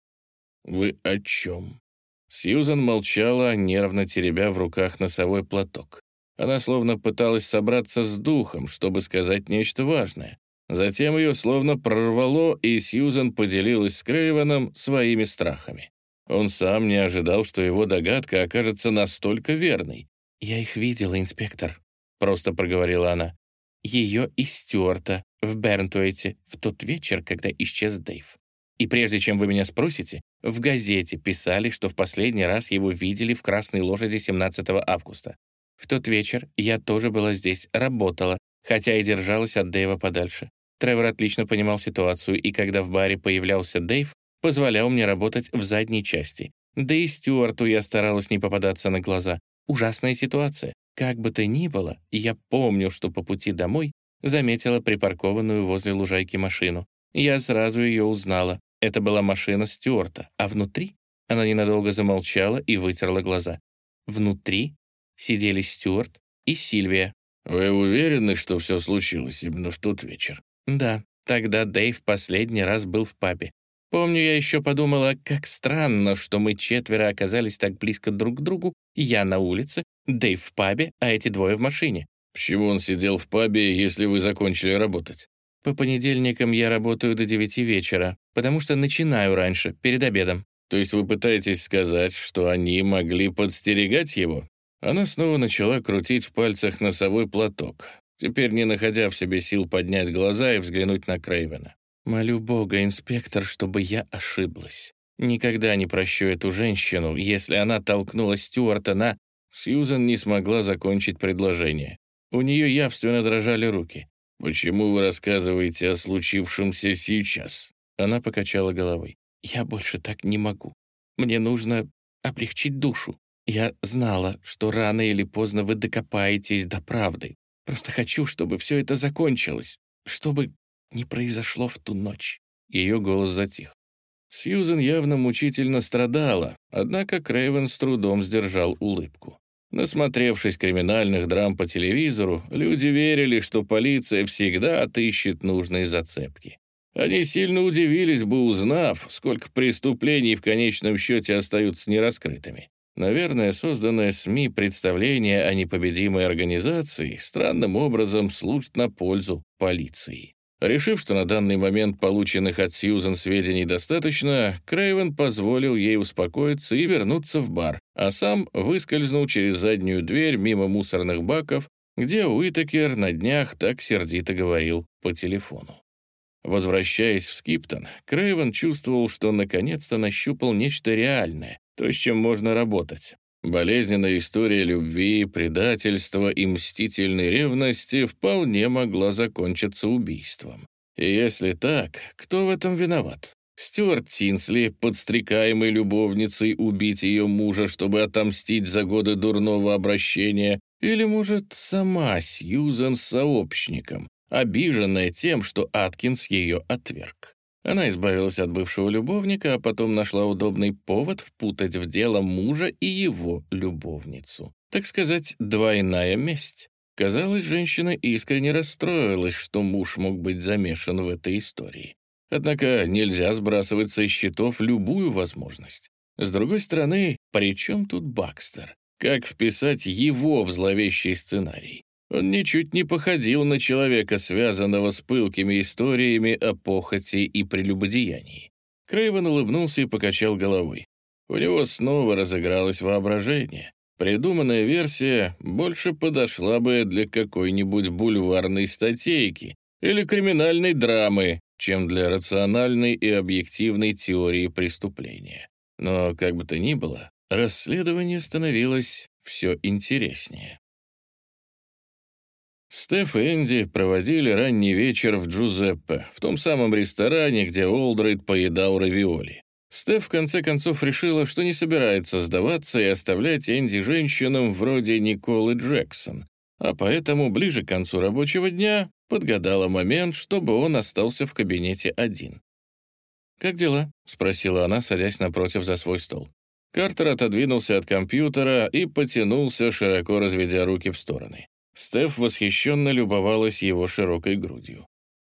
«Вы о чем?» Сьюзан молчала, нервно теребя в руках носовой платок. Она словно пыталась собраться с духом, чтобы сказать нечто важное. Затем ее словно прорвало, и Сьюзан поделилась с Крейвеном своими страхами. Он сам не ожидал, что его догадка окажется настолько верной. «Я их видела, инспектор», — просто проговорила она. «Ее и Стюарта в Бернтуэте в тот вечер, когда исчез Дэйв. И прежде чем вы меня спросите, в газете писали, что в последний раз его видели в Красной лошади 17 августа. В тот вечер я тоже была здесь, работала, хотя и держалась от Дэйва подальше. Тревор отлично понимал ситуацию, и когда в баре появлялся Дэйв, позволял мне работать в задней части. Да и Стюарту я старалась не попадаться на глаза. Ужасная ситуация. Как бы то ни было, я помню, что по пути домой заметила припаркованную возле лужайки машину. Я сразу ее узнала. Это была машина Стюарта, а внутри она ненадолго замолчала и вытерла глаза. Внутри сидели Стюарт и Сильвия. «Вы уверены, что все случилось именно в тот вечер?» «Да, тогда Дэйв последний раз был в пабе. Помню, я еще подумала, как странно, что мы четверо оказались так близко друг к другу, я на улице, Дэйв в пабе, а эти двое в машине. Почему он сидел в пабе, если вы закончили работать? По понедельникам я работаю до девяти вечера, потому что начинаю раньше, перед обедом. То есть вы пытаетесь сказать, что они могли подстерегать его? Она снова начала крутить в пальцах носовой платок, теперь не находя в себе сил поднять глаза и взглянуть на Крейвена. Молю Бога, инспектор, чтобы я ошиблась. Никогда не прощу эту женщину, если она толкнула Стюарта на... Сьюзан не смогла закончить предложение. У нее явственно дрожали руки. «Почему вы рассказываете о случившемся сейчас?» Она покачала головой. «Я больше так не могу. Мне нужно облегчить душу. Я знала, что рано или поздно вы докопаетесь до правды. Просто хочу, чтобы все это закончилось. Чтобы не произошло в ту ночь». Ее голос затих. Сьюзен явно мучительно страдала, однако Крейвен с трудом сдержал улыбку. Насмотревшись криминальных драм по телевизору, люди верили, что полиция всегда отыщет нужные зацепки. Они сильно удивились бы, узнав, сколько преступлений в конечном счете остаются нераскрытыми. Наверное, созданное СМИ представление о непобедимой организации странным образом служит на пользу полиции. Решив, что на данный момент полученных от Сьюзен сведений достаточно, Крейвен позволил ей успокоиться и вернуться в бар, а сам выскользнул через заднюю дверь мимо мусорных баков, где Уитакер на днях так сердито говорил по телефону. Возвращаясь в Скиптон, Крейвен чувствовал, что наконец-то нащупал нечто реальное, то, с чем можно работать. Болезненная история любви, предательства и мстительной ревности вполне могла закончиться убийством. И если так, кто в этом виноват? Стюарт Тинсли, подстрекаемый любовницей убить ее мужа, чтобы отомстить за годы дурного обращения, или, может, сама Сьюзан с сообщником, обиженная тем, что Аткинс ее отверг. Она избавилась от бывшего любовника, а потом нашла удобный повод впутать в дело мужа и его любовницу. Так сказать, двойная месть. Казалось, женщина искренне расстроилась, что муж мог быть замешан в этой истории. Однако нельзя сбрасывать со счетов любую возможность. С другой стороны, при чем тут Бакстер? Как вписать его в зловещий сценарий? Он ничуть не походил на человека, связанного с пылкими историями о похоти и прелюбодеянии. Крейвен улыбнулся и покачал головой. У него снова разыгралось воображение. Придуманная версия больше подошла бы для какой-нибудь бульварной статейки или криминальной драмы, чем для рациональной и объективной теории преступления. Но, как бы то ни было, расследование становилось все интереснее. Стеф и Энди проводили ранний вечер в Джузеппе, в том самом ресторане, где Олдрейд поедал равиоли. Стеф в конце концов решила, что не собирается сдаваться и оставлять Энди женщинам вроде Николы Джексон, а поэтому ближе к концу рабочего дня подгадала момент, чтобы он остался в кабинете один. «Как дела?» — спросила она, садясь напротив за свой стол. Картер отодвинулся от компьютера и потянулся, широко разведя руки в стороны. Стеф восхищенно любовалась его широкой грудью.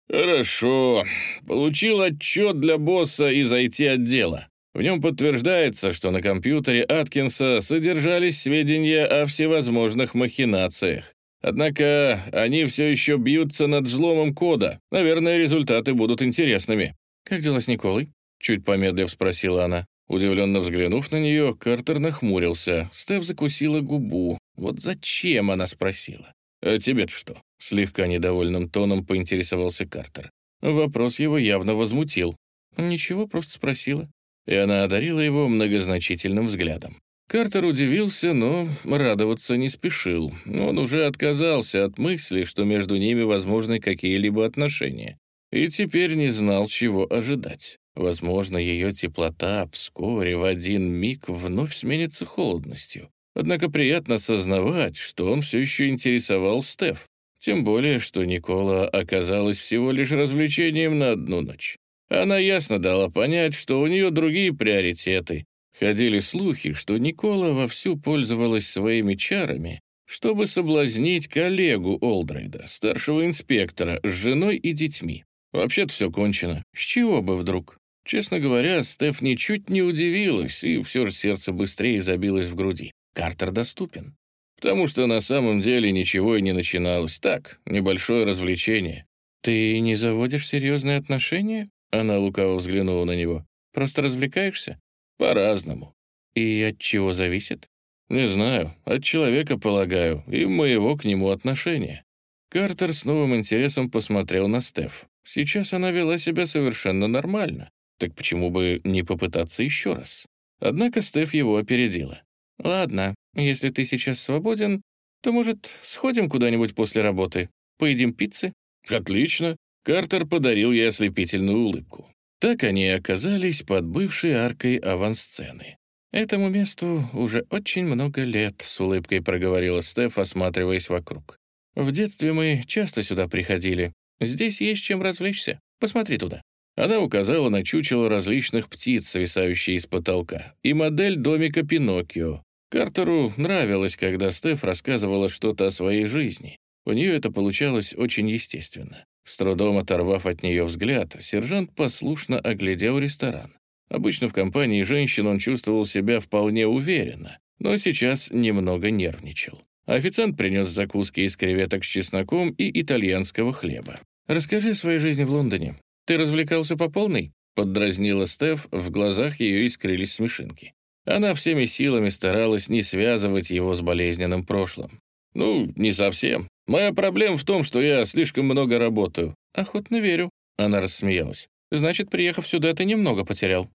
«Хорошо. Получил отчет для босса и зайти от дела. В нем подтверждается, что на компьютере Аткинса содержались сведения о всевозможных махинациях. Однако они все еще бьются над взломом кода. Наверное, результаты будут интересными». «Как дела с Николой?» Чуть помедлив спросила она. Удивленно взглянув на нее, Картер нахмурился. Стеф закусила губу. Вот зачем она спросила? «А тебе-то что?» — слегка недовольным тоном поинтересовался Картер. Вопрос его явно возмутил. «Ничего, просто спросила». И она одарила его многозначительным взглядом. Картер удивился, но радоваться не спешил. Он уже отказался от мысли, что между ними возможны какие-либо отношения. И теперь не знал, чего ожидать. Возможно, ее теплота вскоре в один миг вновь сменится холодностью. Однако приятно сознавать, что он все еще интересовал Стеф. Тем более, что Никола оказалась всего лишь развлечением на одну ночь. Она ясно дала понять, что у нее другие приоритеты. Ходили слухи, что Никола вовсю пользовалась своими чарами, чтобы соблазнить коллегу Олдрейда, старшего инспектора, с женой и детьми. Вообще-то все кончено. С чего бы вдруг? Честно говоря, Стеф ничуть не удивилась, и все же сердце быстрее забилось в груди. Картер доступен. Потому что на самом деле ничего и не начиналось. Так, небольшое развлечение. «Ты не заводишь серьезные отношения?» Она лукаво взглянула на него. «Просто развлекаешься?» «По-разному». «И от чего зависит?» «Не знаю. От человека, полагаю, и моего к нему отношения». Картер с новым интересом посмотрел на Стеф. Сейчас она вела себя совершенно нормально. Так почему бы не попытаться еще раз? Однако Стеф его опередила. «Ладно, если ты сейчас свободен, то, может, сходим куда-нибудь после работы? Поедим пиццы?» «Отлично!» Картер подарил ей ослепительную улыбку. Так они и оказались под бывшей аркой авансцены. «Этому месту уже очень много лет», — с улыбкой проговорила Стеф, осматриваясь вокруг. «В детстве мы часто сюда приходили. Здесь есть чем развлечься. Посмотри туда». Она указала на чучело различных птиц, свисающие из потолка, и модель домика Пиноккио. Картеру нравилось, когда Стеф рассказывала что-то о своей жизни. У нее это получалось очень естественно. С трудом оторвав от нее взгляд, сержант послушно оглядел ресторан. Обычно в компании женщин он чувствовал себя вполне уверенно, но сейчас немного нервничал. Официант принес закуски из креветок с чесноком и итальянского хлеба. «Расскажи о своей жизни в Лондоне. «Ты развлекался по полной?» — поддразнила Стеф, в глазах ее искрились смешинки. Она всеми силами старалась не связывать его с болезненным прошлым. «Ну, не совсем. Моя проблема в том, что я слишком много работаю». «Охотно верю», — она рассмеялась. «Значит, приехав сюда, ты немного потерял».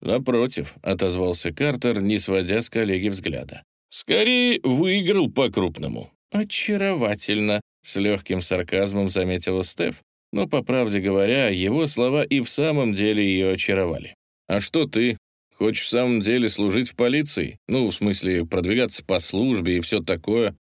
«Напротив», — отозвался Картер, не сводя с коллеги взгляда. «Скорее выиграл по-крупному». «Очаровательно», — с легким сарказмом заметила Стеф, но, по правде говоря, его слова и в самом деле ее очаровали. «А что ты? Хочешь в самом деле служить в полиции? Ну, в смысле, продвигаться по службе и все такое?»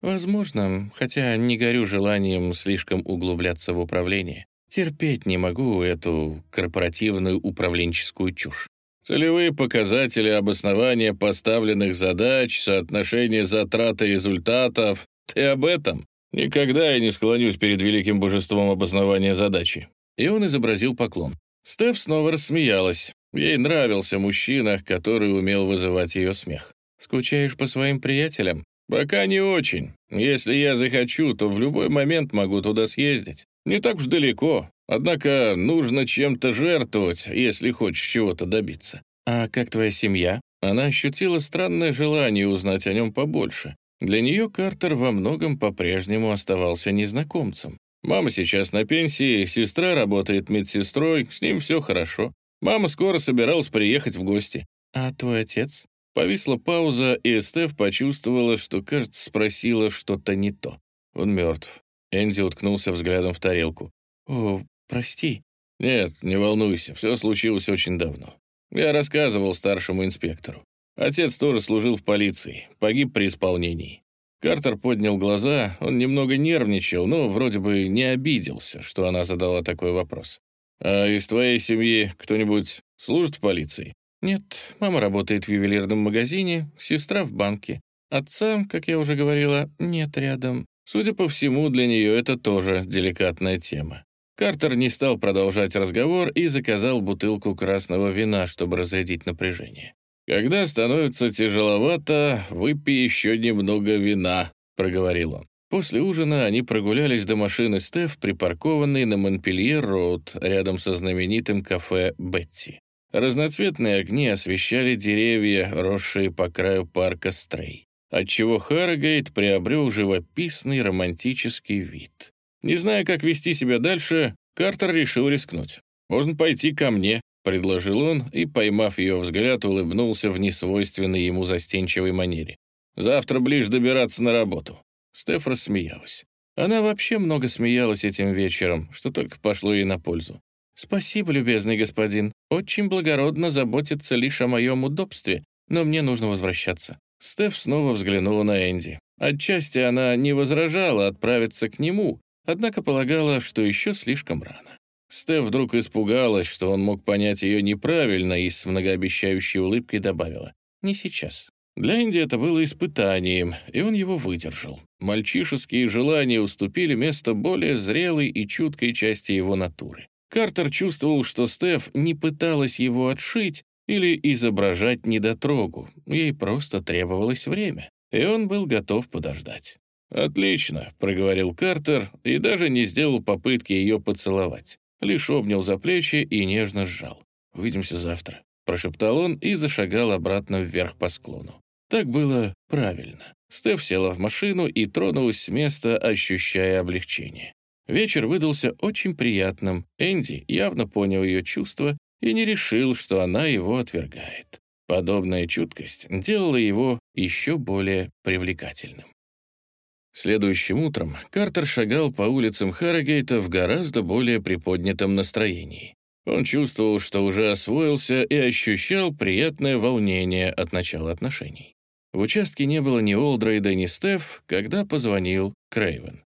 «Возможно, хотя не горю желанием слишком углубляться в управление. Терпеть не могу эту корпоративную управленческую чушь. Целевые показатели обоснования поставленных задач, соотношение затрат и результатов. Ты об этом? Никогда я не склонюсь перед великим божеством обоснования задачи». И он изобразил поклон. Стеф снова рассмеялась. Ей нравился мужчина, который умел вызывать ее смех. «Скучаешь по своим приятелям?» «Пока не очень. Если я захочу, то в любой момент могу туда съездить. Не так уж далеко. Однако нужно чем-то жертвовать, если хочешь чего-то добиться». «А как твоя семья?» Она ощутила странное желание узнать о нем побольше. Для нее Картер во многом по-прежнему оставался незнакомцем. Мама сейчас на пенсии, сестра работает медсестрой, с ним все хорошо. Мама скоро собиралась приехать в гости. «А твой отец?» Повисла пауза, и Стеф почувствовала, что, кажется, спросила что-то не то. Он мертв. Энди уткнулся взглядом в тарелку. «О, прости». «Нет, не волнуйся, все случилось очень давно. Я рассказывал старшему инспектору. Отец тоже служил в полиции, погиб при исполнении. Картер поднял глаза, он немного нервничал, но вроде бы не обиделся, что она задала такой вопрос. «А из твоей семьи кто-нибудь служит в полиции?» «Нет, мама работает в ювелирном магазине, сестра в банке. Отца, как я уже говорила, нет рядом. Судя по всему, для нее это тоже деликатная тема. Картер не стал продолжать разговор и заказал бутылку красного вина, чтобы разрядить напряжение. «Когда становится тяжеловато, выпей еще немного вина», — проговорил он. После ужина они прогулялись до машины Стеф, припаркованной на Монпелье-Роуд, рядом со знаменитым кафе «Бетти». Разноцветные огни освещали деревья, росшие по краю парка Стрей, отчего Харрогейт приобрел живописный романтический вид. Не зная, как вести себя дальше, Картер решил рискнуть. «Можно пойти ко мне», — предложил он, и, поймав ее взгляд, улыбнулся в несвойственной ему застенчивой манере. «Завтра ближе добираться на работу». Стеф рассмеялась. Она вообще много смеялась этим вечером, что только пошло ей на пользу. «Спасибо, любезный господин. Очень благородно заботиться лишь о моем удобстве, но мне нужно возвращаться». Стеф снова взглянула на Энди. Отчасти она не возражала отправиться к нему, однако полагала, что еще слишком рано. Стеф вдруг испугалась, что он мог понять ее неправильно и с многообещающей улыбкой добавила «Не сейчас». Для Энди это было испытанием, и он его выдержал. Мальчишеские желания уступили место более зрелой и чуткой части его натуры. Картер чувствовал, что Стеф не пыталась его отшить или изображать недотрогу, ей просто требовалось время, и он был готов подождать. «Отлично», — проговорил Картер и даже не сделал попытки ее поцеловать, лишь обнял за плечи и нежно сжал. «Увидимся завтра», — прошептал он и зашагал обратно вверх по склону. Так было правильно. Стеф села в машину и тронулась с места, ощущая облегчение. Вечер выдался очень приятным. Энди явно понял ее чувства и не решил, что она его отвергает. Подобная чуткость делала его еще более привлекательным. Следующим утром Картер шагал по улицам Харрогейта в гораздо более приподнятом настроении. Он чувствовал, что уже освоился и ощущал приятное волнение от начала отношений. В участке не было ни Олдрейда, ни Стеф, когда позвонил Крейвен.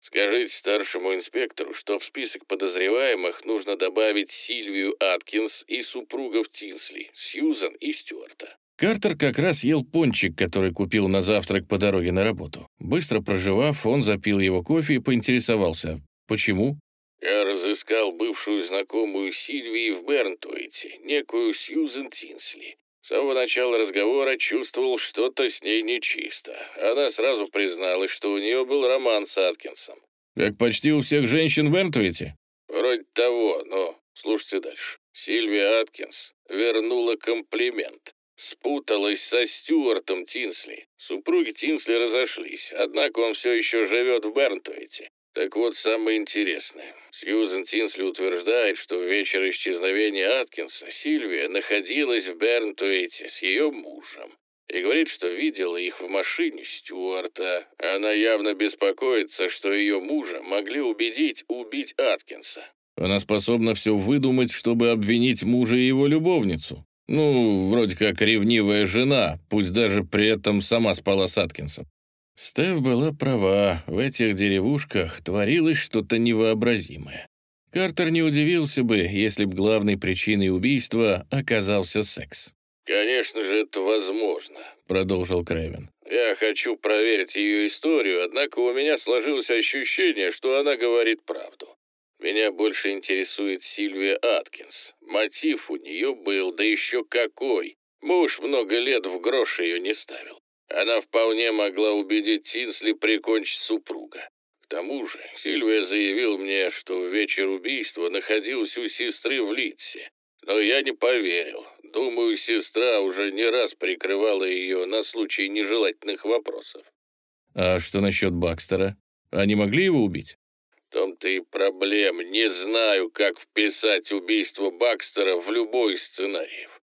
Скажите старшему инспектору, что в список подозреваемых нужно добавить Сильвию Аткинс и супругов Тинсли, Сьюзан и Стюарта. Картер как раз ел пончик, который купил на завтрак по дороге на работу. Быстро проживав, он запил его кофе и поинтересовался. «Почему?» «Я разыскал бывшую знакомую Сильвии в Бернтуэте, некую Сьюзен Тинсли. С самого начала разговора чувствовал что-то с ней нечисто. Она сразу призналась, что у нее был роман с Аткинсом. «Как почти у всех женщин в Эрнтуите?» «Вроде того, но слушайте дальше. Сильвия Аткинс вернула комплимент. Спуталась со Стюартом Тинсли. Супруги Тинсли разошлись, однако он все еще живет в Бернтуэте. Так вот, самое интересное. Сьюзен Тинсли утверждает, что в вечер исчезновения Аткинса Сильвия находилась в Бернтуэте с ее мужем. И говорит, что видела их в машине Стюарта. Она явно беспокоится, что ее мужа могли убедить убить Аткинса. Она способна все выдумать, чтобы обвинить мужа и его любовницу. Ну, вроде как ревнивая жена, пусть даже при этом сама спала с Аткинсом. Стеф была права, в этих деревушках творилось что-то невообразимое. Картер не удивился бы, если б главной причиной убийства оказался секс. «Конечно же, это возможно», — продолжил Крэвен. «Я хочу проверить ее историю, однако у меня сложилось ощущение, что она говорит правду. Меня больше интересует Сильвия Аткинс. Мотив у нее был, да еще какой. Муж много лет в грош ее не ставил. Она вполне могла убедить Тинсли прикончить супруга. К тому же Сильвия заявил мне, что в вечер убийства находилась у сестры в Литсе. Но я не поверил. Думаю, сестра уже не раз прикрывала ее на случай нежелательных вопросов. А что насчет Бакстера? Они могли его убить? Том-то и проблема. Не знаю, как вписать убийство Бакстера в любой из сценариев.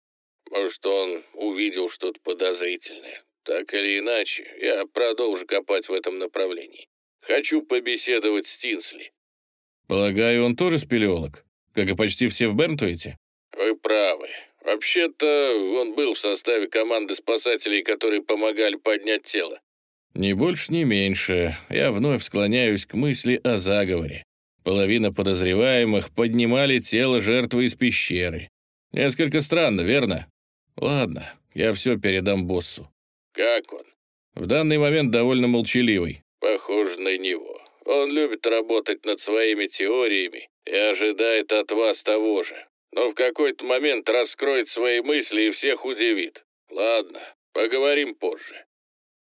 Может, он увидел что-то подозрительное. Так или иначе, я продолжу копать в этом направлении. Хочу побеседовать с Тинсли. Полагаю, он тоже спелеолог, как и почти все в Бернтуэте? Вы правы. Вообще-то он был в составе команды спасателей, которые помогали поднять тело. Ни больше, ни меньше. Я вновь склоняюсь к мысли о заговоре. Половина подозреваемых поднимали тело жертвы из пещеры. Несколько странно, верно? Ладно, я все передам боссу. Как он? В данный момент довольно молчаливый. Похоже на него. Он любит работать над своими теориями и ожидает от вас того же. Но в какой-то момент раскроет свои мысли и всех удивит. Ладно, поговорим позже.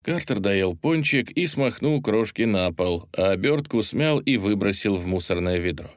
Картер доел пончик и смахнул крошки на пол, а обертку смял и выбросил в мусорное ведро.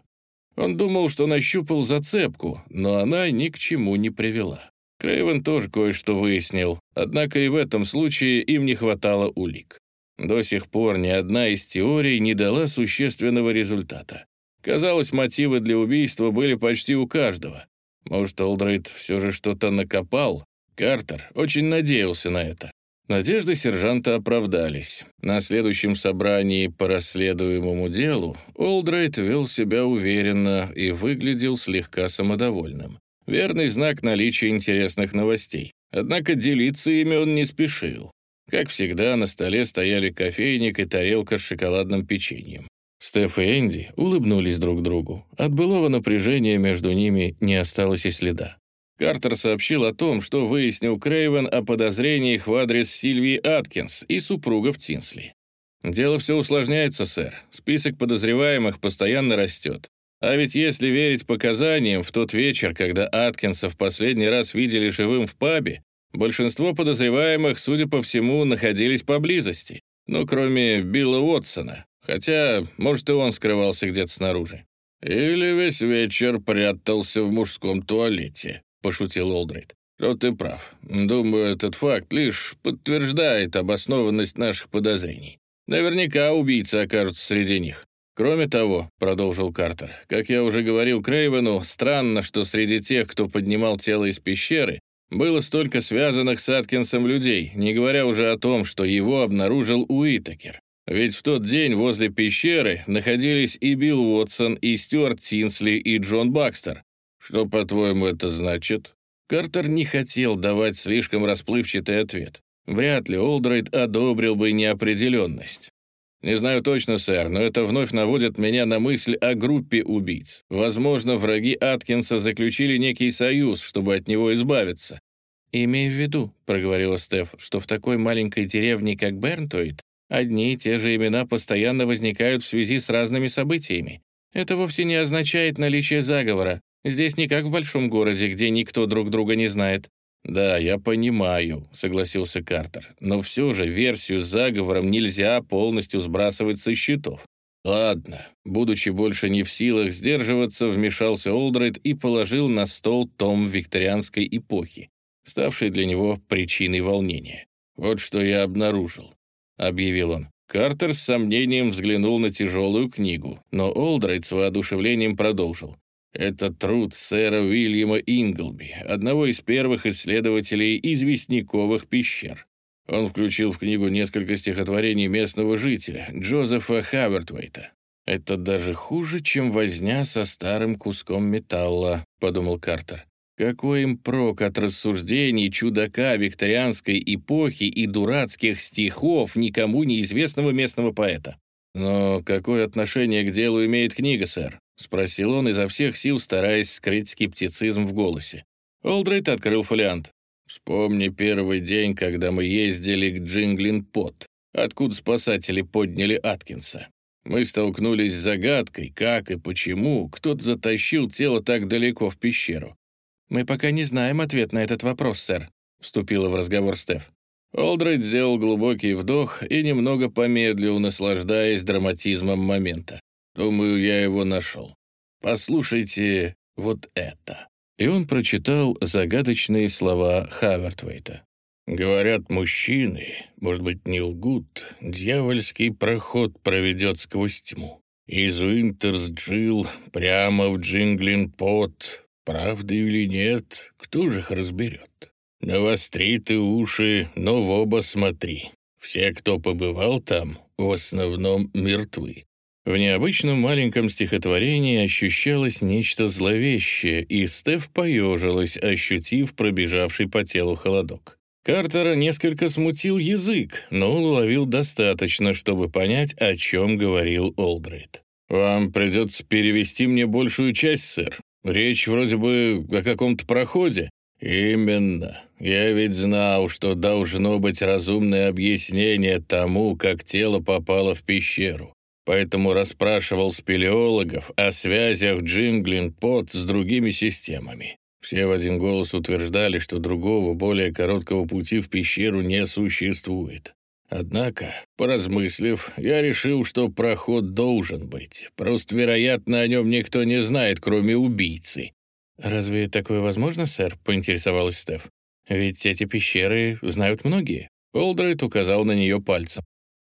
Он думал, что нащупал зацепку, но она ни к чему не привела. Крейвен тоже кое-что выяснил, однако и в этом случае им не хватало улик. До сих пор ни одна из теорий не дала существенного результата. Казалось, мотивы для убийства были почти у каждого. Может, Олдрейд все же что-то накопал? Картер очень надеялся на это. Надежды сержанта оправдались. На следующем собрании по расследуемому делу Олдрайт вел себя уверенно и выглядел слегка самодовольным. Верный знак наличия интересных новостей. Однако делиться ими он не спешил. Как всегда, на столе стояли кофейник и тарелка с шоколадным печеньем. Стеф и Энди улыбнулись друг другу. От былого напряжения между ними не осталось и следа. Картер сообщил о том, что выяснил Крейвен о подозрениях в адрес Сильвии Аткинс и супругов Тинсли. «Дело все усложняется, сэр. Список подозреваемых постоянно растет. А ведь если верить показаниям, в тот вечер, когда Аткинса в последний раз видели живым в пабе, большинство подозреваемых, судя по всему, находились поблизости. Ну, кроме Билла Уотсона. Хотя, может, и он скрывался где-то снаружи. Или весь вечер прятался в мужском туалете. — пошутил Олдрейд. «Но ты прав. Думаю, этот факт лишь подтверждает обоснованность наших подозрений. Наверняка убийцы окажутся среди них. Кроме того, — продолжил Картер, — как я уже говорил Крейвену, странно, что среди тех, кто поднимал тело из пещеры, было столько связанных с Аткинсом людей, не говоря уже о том, что его обнаружил Уитакер. Ведь в тот день возле пещеры находились и Билл Уотсон, и Стюарт Тинсли, и Джон Бакстер. «Что, по-твоему, это значит?» Картер не хотел давать слишком расплывчатый ответ. Вряд ли Олдрейд одобрил бы неопределенность. «Не знаю точно, сэр, но это вновь наводит меня на мысль о группе убийц. Возможно, враги Аткинса заключили некий союз, чтобы от него избавиться». «Имей в виду», — проговорила Стеф, «что в такой маленькой деревне, как Бернтуит, одни и те же имена постоянно возникают в связи с разными событиями. Это вовсе не означает наличие заговора. Здесь не как в большом городе, где никто друг друга не знает». «Да, я понимаю», — согласился Картер. «Но все же версию с заговором нельзя полностью сбрасывать со счетов». «Ладно». Будучи больше не в силах сдерживаться, вмешался Олдрейд и положил на стол том викторианской эпохи, ставший для него причиной волнения. «Вот что я обнаружил», — объявил он. Картер с сомнением взглянул на тяжелую книгу, но Олдрейд с воодушевлением продолжил. Это труд сэра Уильяма Инглби, одного из первых исследователей известняковых пещер. Он включил в книгу несколько стихотворений местного жителя, Джозефа Хавертвейта. «Это даже хуже, чем возня со старым куском металла», — подумал Картер. «Какой им прок от рассуждений чудака викторианской эпохи и дурацких стихов никому неизвестного местного поэта?» «Но какое отношение к делу имеет книга, сэр?» — спросил он изо всех сил, стараясь скрыть скептицизм в голосе. Олдрейд открыл фолиант. «Вспомни первый день, когда мы ездили к Джинглин-Пот, откуда спасатели подняли Аткинса. Мы столкнулись с загадкой, как и почему кто-то затащил тело так далеко в пещеру. «Мы пока не знаем ответ на этот вопрос, сэр», — вступила в разговор Стеф. Олдрейд сделал глубокий вдох и немного помедлил, наслаждаясь драматизмом момента. «Думаю, я его нашел. Послушайте вот это». И он прочитал загадочные слова Хавертвейта. «Говорят, мужчины, может быть, не лгут, дьявольский проход проведет сквозь тьму. Из Уинтерс Джилл прямо в Джинглин Пот. Правда или нет, кто же их разберет?» Навостри ты уши, но в оба смотри. Все, кто побывал там, в основном мертвы. В необычном маленьком стихотворении ощущалось нечто зловещее, и Стеф поежилась, ощутив пробежавший по телу холодок. Картера несколько смутил язык, но он уловил достаточно, чтобы понять, о чем говорил Олдрейд. «Вам придется перевести мне большую часть, сэр. Речь вроде бы о каком-то проходе». «Именно. Я ведь знал, что должно быть разумное объяснение тому, как тело попало в пещеру. Поэтому расспрашивал спелеологов о связях Джинглин-Пот с другими системами. Все в один голос утверждали, что другого, более короткого пути в пещеру не существует. Однако, поразмыслив, я решил, что проход должен быть. Просто, вероятно, о нем никто не знает, кроме убийцы. «Разве такое возможно, сэр?» — поинтересовалась Стеф. «Ведь эти пещеры знают многие». Олдрайт указал на нее пальцем.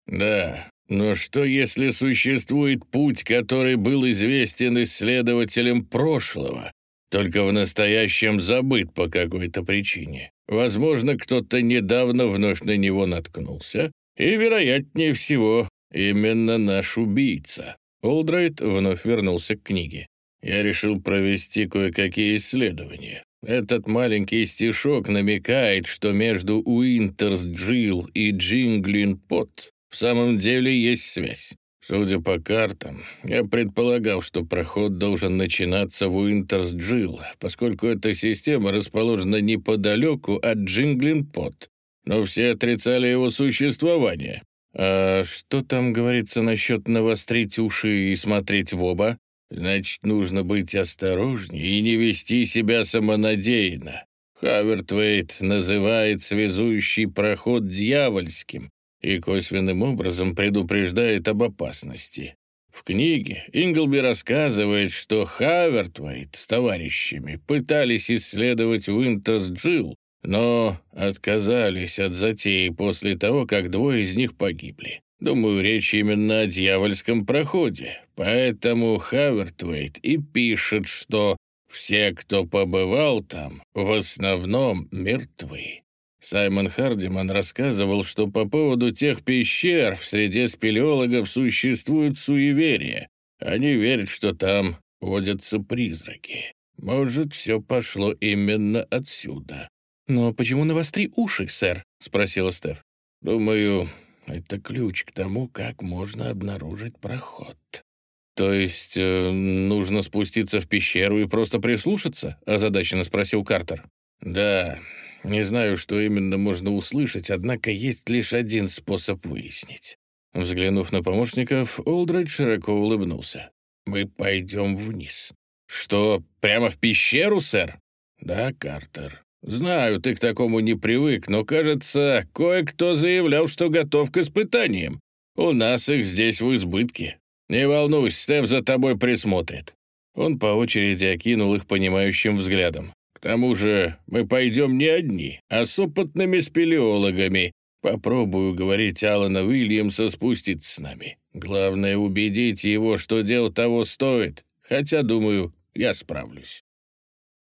«Да, но что если существует путь, который был известен исследователям прошлого, только в настоящем забыт по какой-то причине? Возможно, кто-то недавно вновь на него наткнулся, и, вероятнее всего, именно наш убийца». Олдрайт вновь вернулся к книге я решил провести кое-какие исследования. Этот маленький стишок намекает, что между Уинтерс Джилл и Джинглин Пот в самом деле есть связь. Судя по картам, я предполагал, что проход должен начинаться в Уинтерс Джилл, поскольку эта система расположена неподалеку от Джинглин Пот, но все отрицали его существование. А что там говорится насчет навострить уши и смотреть в оба? Значит, нужно быть осторожнее и не вести себя самонадеянно. Хавертвейт называет связующий проход дьявольским и косвенным образом предупреждает об опасности. В книге Инглби рассказывает, что Хавертвейт с товарищами пытались исследовать Уинтерс Джилл, но отказались от затеи после того, как двое из них погибли. Думаю, речь именно о дьявольском проходе, поэтому Хавертвейт и пишет, что все, кто побывал там, в основном мертвы. Саймон Хардиман рассказывал, что по поводу тех пещер в среде спелеологов существует суеверие. Они верят, что там водятся призраки. Может, все пошло именно отсюда. «Но почему навостри уши, сэр?» — спросила Стеф. «Думаю, это ключ к тому, как можно обнаружить проход. То есть э, нужно спуститься в пещеру и просто прислушаться? озадаченно спросил Картер. Да, не знаю, что именно можно услышать, однако есть лишь один способ выяснить. Взглянув на помощников, Олдред широко улыбнулся. «Мы пойдем вниз». «Что, прямо в пещеру, сэр?» «Да, Картер. «Знаю, ты к такому не привык, но, кажется, кое-кто заявлял, что готов к испытаниям. У нас их здесь в избытке. Не волнуйся, Стеф за тобой присмотрит». Он по очереди окинул их понимающим взглядом. «К тому же мы пойдем не одни, а с опытными спелеологами. Попробую говорить Алана Уильямса спуститься с нами. Главное, убедить его, что дело того стоит, хотя, думаю, я справлюсь».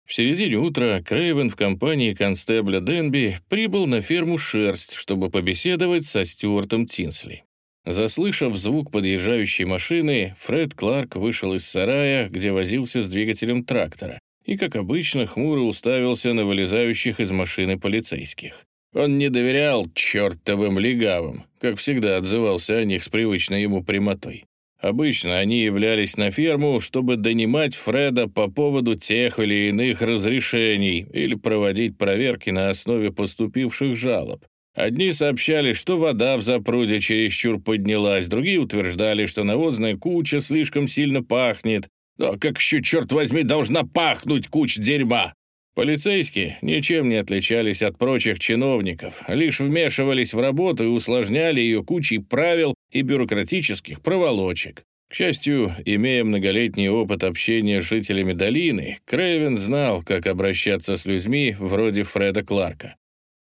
В середине утра Крейвен в компании констебля Денби прибыл на ферму «Шерсть», чтобы побеседовать со Стюартом Тинсли. Заслышав звук подъезжающей машины, Фред Кларк вышел из сарая, где возился с двигателем трактора, и, как обычно, хмуро уставился на вылезающих из машины полицейских. Он не доверял чертовым легавым, как всегда отзывался о них с привычной ему прямотой. Обычно они являлись на ферму, чтобы донимать Фреда по поводу тех или иных разрешений или проводить проверки на основе поступивших жалоб. Одни сообщали, что вода в запруде чересчур поднялась, другие утверждали, что навозная куча слишком сильно пахнет. Да как еще, черт возьми, должна пахнуть куча дерьма? Полицейские ничем не отличались от прочих чиновников, лишь вмешивались в работу и усложняли ее кучей правил и бюрократических проволочек. К счастью, имея многолетний опыт общения с жителями долины, Крейвен знал, как обращаться с людьми вроде Фреда Кларка.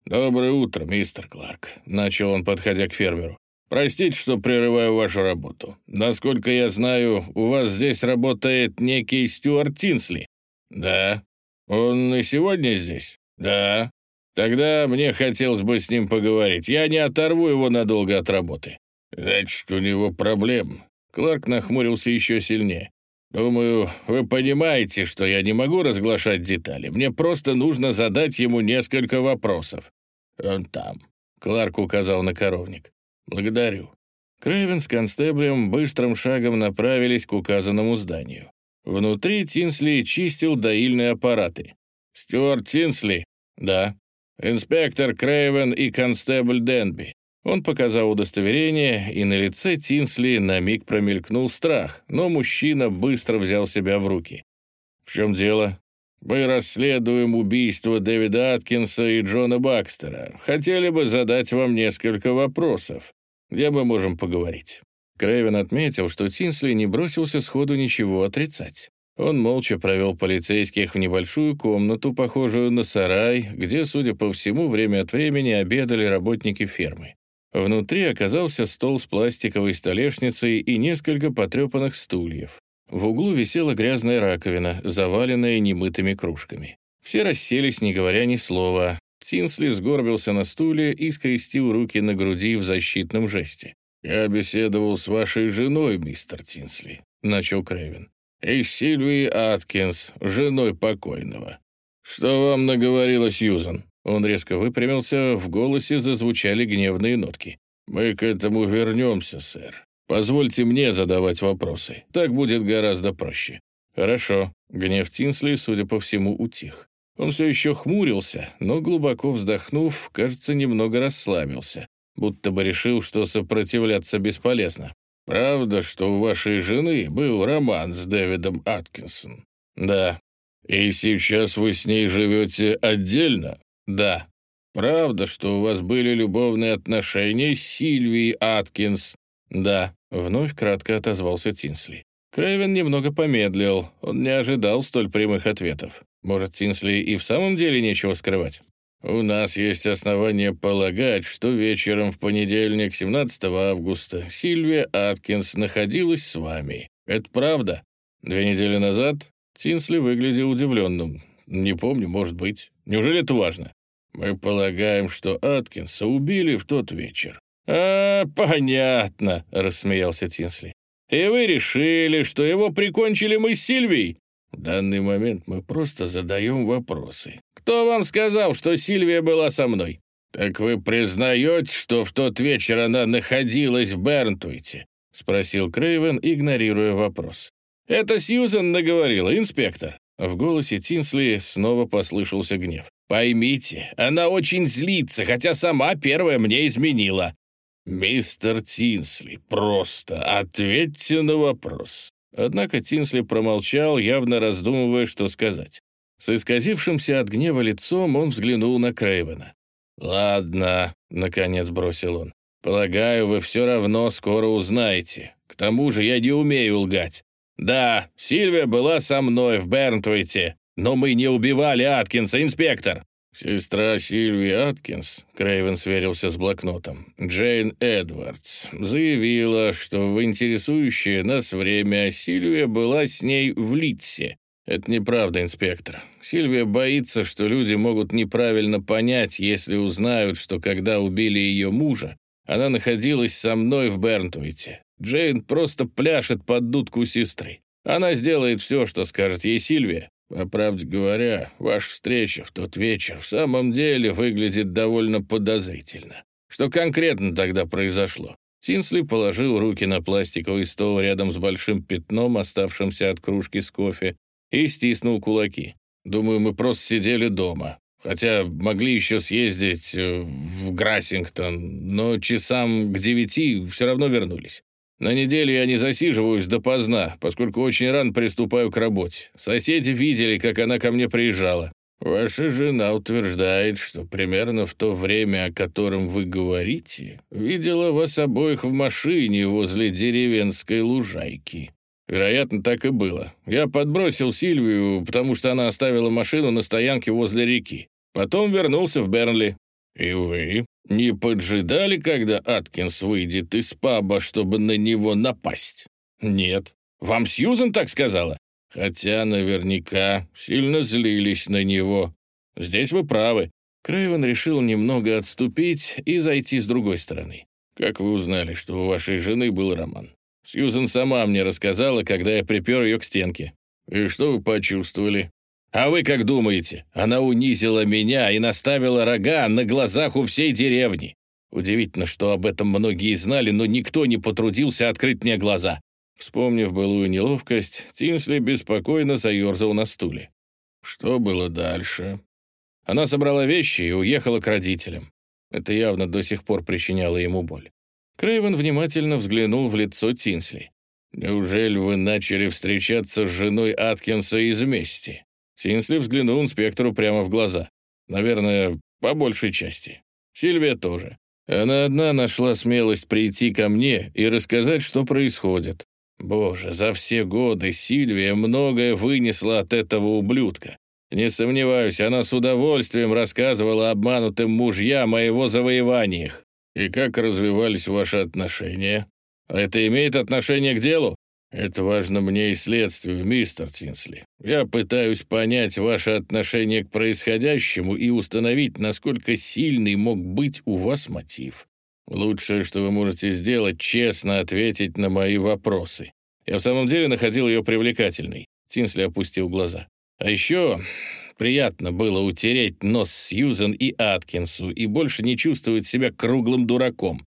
«Доброе утро, мистер Кларк», — начал он, подходя к фермеру. «Простите, что прерываю вашу работу. Насколько я знаю, у вас здесь работает некий Стюарт Тинсли». «Да». «Он и сегодня здесь?» «Да». «Тогда мне хотелось бы с ним поговорить. Я не оторву его надолго от работы». «Значит, у него проблем». Кларк нахмурился еще сильнее. «Думаю, вы понимаете, что я не могу разглашать детали. Мне просто нужно задать ему несколько вопросов. «Он там», — Кларк указал на коровник. «Благодарю». Крэвен с констеблем быстрым шагом направились к указанному зданию. Внутри Тинсли чистил доильные аппараты. «Стюарт Тинсли?» «Да». «Инспектор Крэйвен и констебль Денби». Он показал удостоверение, и на лице Тинсли на миг промелькнул страх, но мужчина быстро взял себя в руки. «В чем дело?» Мы расследуем убийство Дэвида Аткинса и Джона Бакстера. Хотели бы задать вам несколько вопросов. Где мы можем поговорить?» Крэвен отметил, что Тинсли не бросился сходу ничего отрицать. Он молча провел полицейских в небольшую комнату, похожую на сарай, где, судя по всему, время от времени обедали работники фермы. Внутри оказался стол с пластиковой столешницей и несколько потрепанных стульев. В углу висела грязная раковина, заваленная немытыми кружками. Все расселись, не говоря ни слова. Тинсли сгорбился на стуле и скрестил руки на груди в защитном жесте. «Я беседовал с вашей женой, мистер Тинсли», — начал Крэвин. «И Сильвией Аткинс, женой покойного. Что вам наговорила Сьюзан?» Он резко выпрямился, в голосе зазвучали гневные нотки. «Мы к этому вернемся, сэр. Позвольте мне задавать вопросы. Так будет гораздо проще». «Хорошо». Гнев Тинсли, судя по всему, утих. Он все еще хмурился, но, глубоко вздохнув, кажется, немного расслабился, будто бы решил, что сопротивляться бесполезно. «Правда, что у вашей жены был роман с Дэвидом Аткинсон?» «Да». «И сейчас вы с ней живете отдельно?» «Да». «Правда, что у вас были любовные отношения с Сильвией Аткинс?» «Да». Вновь кратко отозвался Тинсли. Крейвен немного помедлил, он не ожидал столь прямых ответов. Может, Тинсли и в самом деле нечего скрывать? «У нас есть основания полагать, что вечером в понедельник, 17 августа, Сильвия Аткинс находилась с вами. Это правда? Две недели назад Тинсли выглядел удивленным. Не помню, может быть. Неужели это важно? Мы полагаем, что Аткинса убили в тот вечер. «А, понятно», — рассмеялся Тинсли. «И вы решили, что его прикончили мы с Сильвией?» «В данный момент мы просто задаем вопросы». «Кто вам сказал, что Сильвия была со мной?» «Так вы признаете, что в тот вечер она находилась в Бернтуите?» — спросил Крейвен, игнорируя вопрос. «Это Сьюзен наговорила, инспектор». В голосе Тинсли снова послышался гнев. «Поймите, она очень злится, хотя сама первая мне изменила. «Мистер Тинсли, просто ответьте на вопрос». Однако Тинсли промолчал, явно раздумывая, что сказать. С исказившимся от гнева лицом он взглянул на Крейвена. «Ладно», — наконец бросил он. «Полагаю, вы все равно скоро узнаете. К тому же я не умею лгать. Да, Сильвия была со мной в Бернтвейте, но мы не убивали Аткинса, инспектор. Сестра Сильви Аткинс, Крейвен сверился с блокнотом, Джейн Эдвардс, заявила, что в интересующее нас время Сильвия была с ней в Литсе. Это неправда, инспектор. Сильвия боится, что люди могут неправильно понять, если узнают, что когда убили ее мужа, она находилась со мной в Бернтуите. Джейн просто пляшет под дудку сестры. Она сделает все, что скажет ей Сильвия, по правде говоря, ваша встреча в тот вечер в самом деле выглядит довольно подозрительно. Что конкретно тогда произошло? Тинсли положил руки на пластиковый стол рядом с большим пятном, оставшимся от кружки с кофе, и стиснул кулаки. «Думаю, мы просто сидели дома. Хотя могли еще съездить э, в Грассингтон, но часам к девяти все равно вернулись. На неделе я не засиживаюсь допоздна, поскольку очень рано приступаю к работе. Соседи видели, как она ко мне приезжала. Ваша жена утверждает, что примерно в то время, о котором вы говорите, видела вас обоих в машине возле деревенской лужайки. Вероятно, так и было. Я подбросил Сильвию, потому что она оставила машину на стоянке возле реки. Потом вернулся в Бернли. И вы не поджидали, когда Аткинс выйдет из паба, чтобы на него напасть? Нет. Вам Сьюзен так сказала? Хотя наверняка сильно злились на него. Здесь вы правы. Крейвен решил немного отступить и зайти с другой стороны. Как вы узнали, что у вашей жены был роман? Сьюзен сама мне рассказала, когда я припер ее к стенке. И что вы почувствовали? А вы как думаете? Она унизила меня и наставила рога на глазах у всей деревни. Удивительно, что об этом многие знали, но никто не потрудился открыть мне глаза. Вспомнив былую неловкость, Тинсли беспокойно заерзал на стуле. Что было дальше? Она собрала вещи и уехала к родителям. Это явно до сих пор причиняло ему боль. Крейвен внимательно взглянул в лицо Тинсли. «Неужели вы начали встречаться с женой Аткинса из мести?» Тинсли взглянул инспектору прямо в глаза. «Наверное, по большей части. Сильвия тоже. Она одна нашла смелость прийти ко мне и рассказать, что происходит. Боже, за все годы Сильвия многое вынесла от этого ублюдка. Не сомневаюсь, она с удовольствием рассказывала обманутым мужьям о его завоеваниях. И как развивались ваши отношения? Это имеет отношение к делу? Это важно мне и следствию, мистер Тинсли. Я пытаюсь понять ваше отношение к происходящему и установить, насколько сильный мог быть у вас мотив. Лучшее, что вы можете сделать, честно ответить на мои вопросы. Я в самом деле находил ее привлекательной. Тинсли опустил глаза. А еще приятно было утереть нос Сьюзен и Аткинсу и больше не чувствовать себя круглым дураком.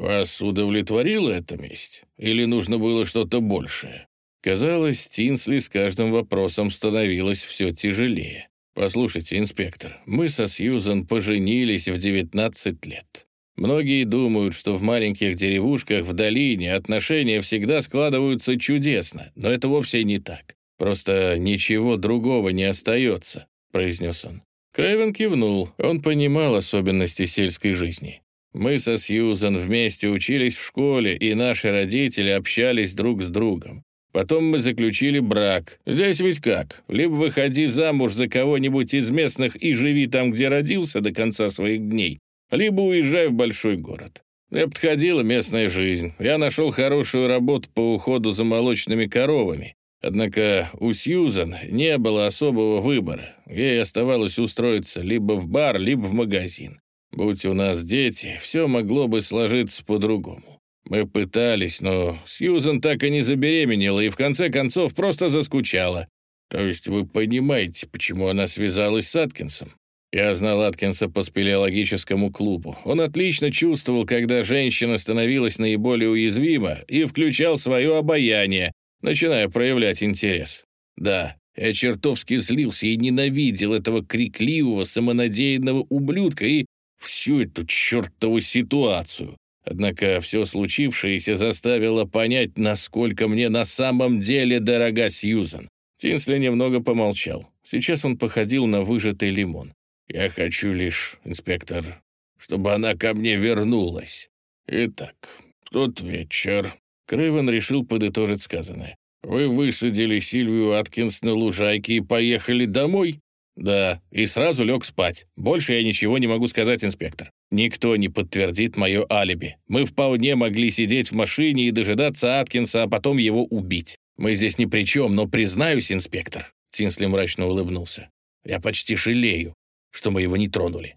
Вас удовлетворила эта месть? Или нужно было что-то большее? Казалось, Тинсли с каждым вопросом становилось все тяжелее. «Послушайте, инспектор, мы со Сьюзен поженились в 19 лет. Многие думают, что в маленьких деревушках в долине отношения всегда складываются чудесно, но это вовсе не так. Просто ничего другого не остается», — произнес он. Крэвен кивнул, он понимал особенности сельской жизни. «Мы со Сьюзан вместе учились в школе, и наши родители общались друг с другом. Потом мы заключили брак. Здесь ведь как? Либо выходи замуж за кого-нибудь из местных и живи там, где родился до конца своих дней, либо уезжай в большой город. Мне подходила местная жизнь. Я нашел хорошую работу по уходу за молочными коровами. Однако у Сьюзан не было особого выбора. Ей оставалось устроиться либо в бар, либо в магазин. Будь у нас дети, все могло бы сложиться по-другому. Мы пытались, но Сьюзан так и не забеременела и в конце концов просто заскучала. То есть вы понимаете, почему она связалась с Аткинсом? Я знал Аткинса по спелеологическому клубу. Он отлично чувствовал, когда женщина становилась наиболее уязвима и включал свое обаяние, начиная проявлять интерес. Да, я чертовски злился и ненавидел этого крикливого, самонадеянного ублюдка и всю эту чертову ситуацию. Однако все случившееся заставило понять, насколько мне на самом деле дорога Сьюзан. Тинсли немного помолчал. Сейчас он походил на выжатый лимон. Я хочу лишь, инспектор, чтобы она ко мне вернулась. Итак, тот вечер Крейвен решил подытожить сказанное. Вы высадили Сильвию Аткинс на лужайке и поехали домой? Да, и сразу лег спать. Больше я ничего не могу сказать, инспектор. Никто не подтвердит мое алиби. Мы вполне могли сидеть в машине и дожидаться Аткинса, а потом его убить. Мы здесь ни при чем, но признаюсь, инспектор. Тинсли мрачно улыбнулся. Я почти жалею, что мы его не тронули.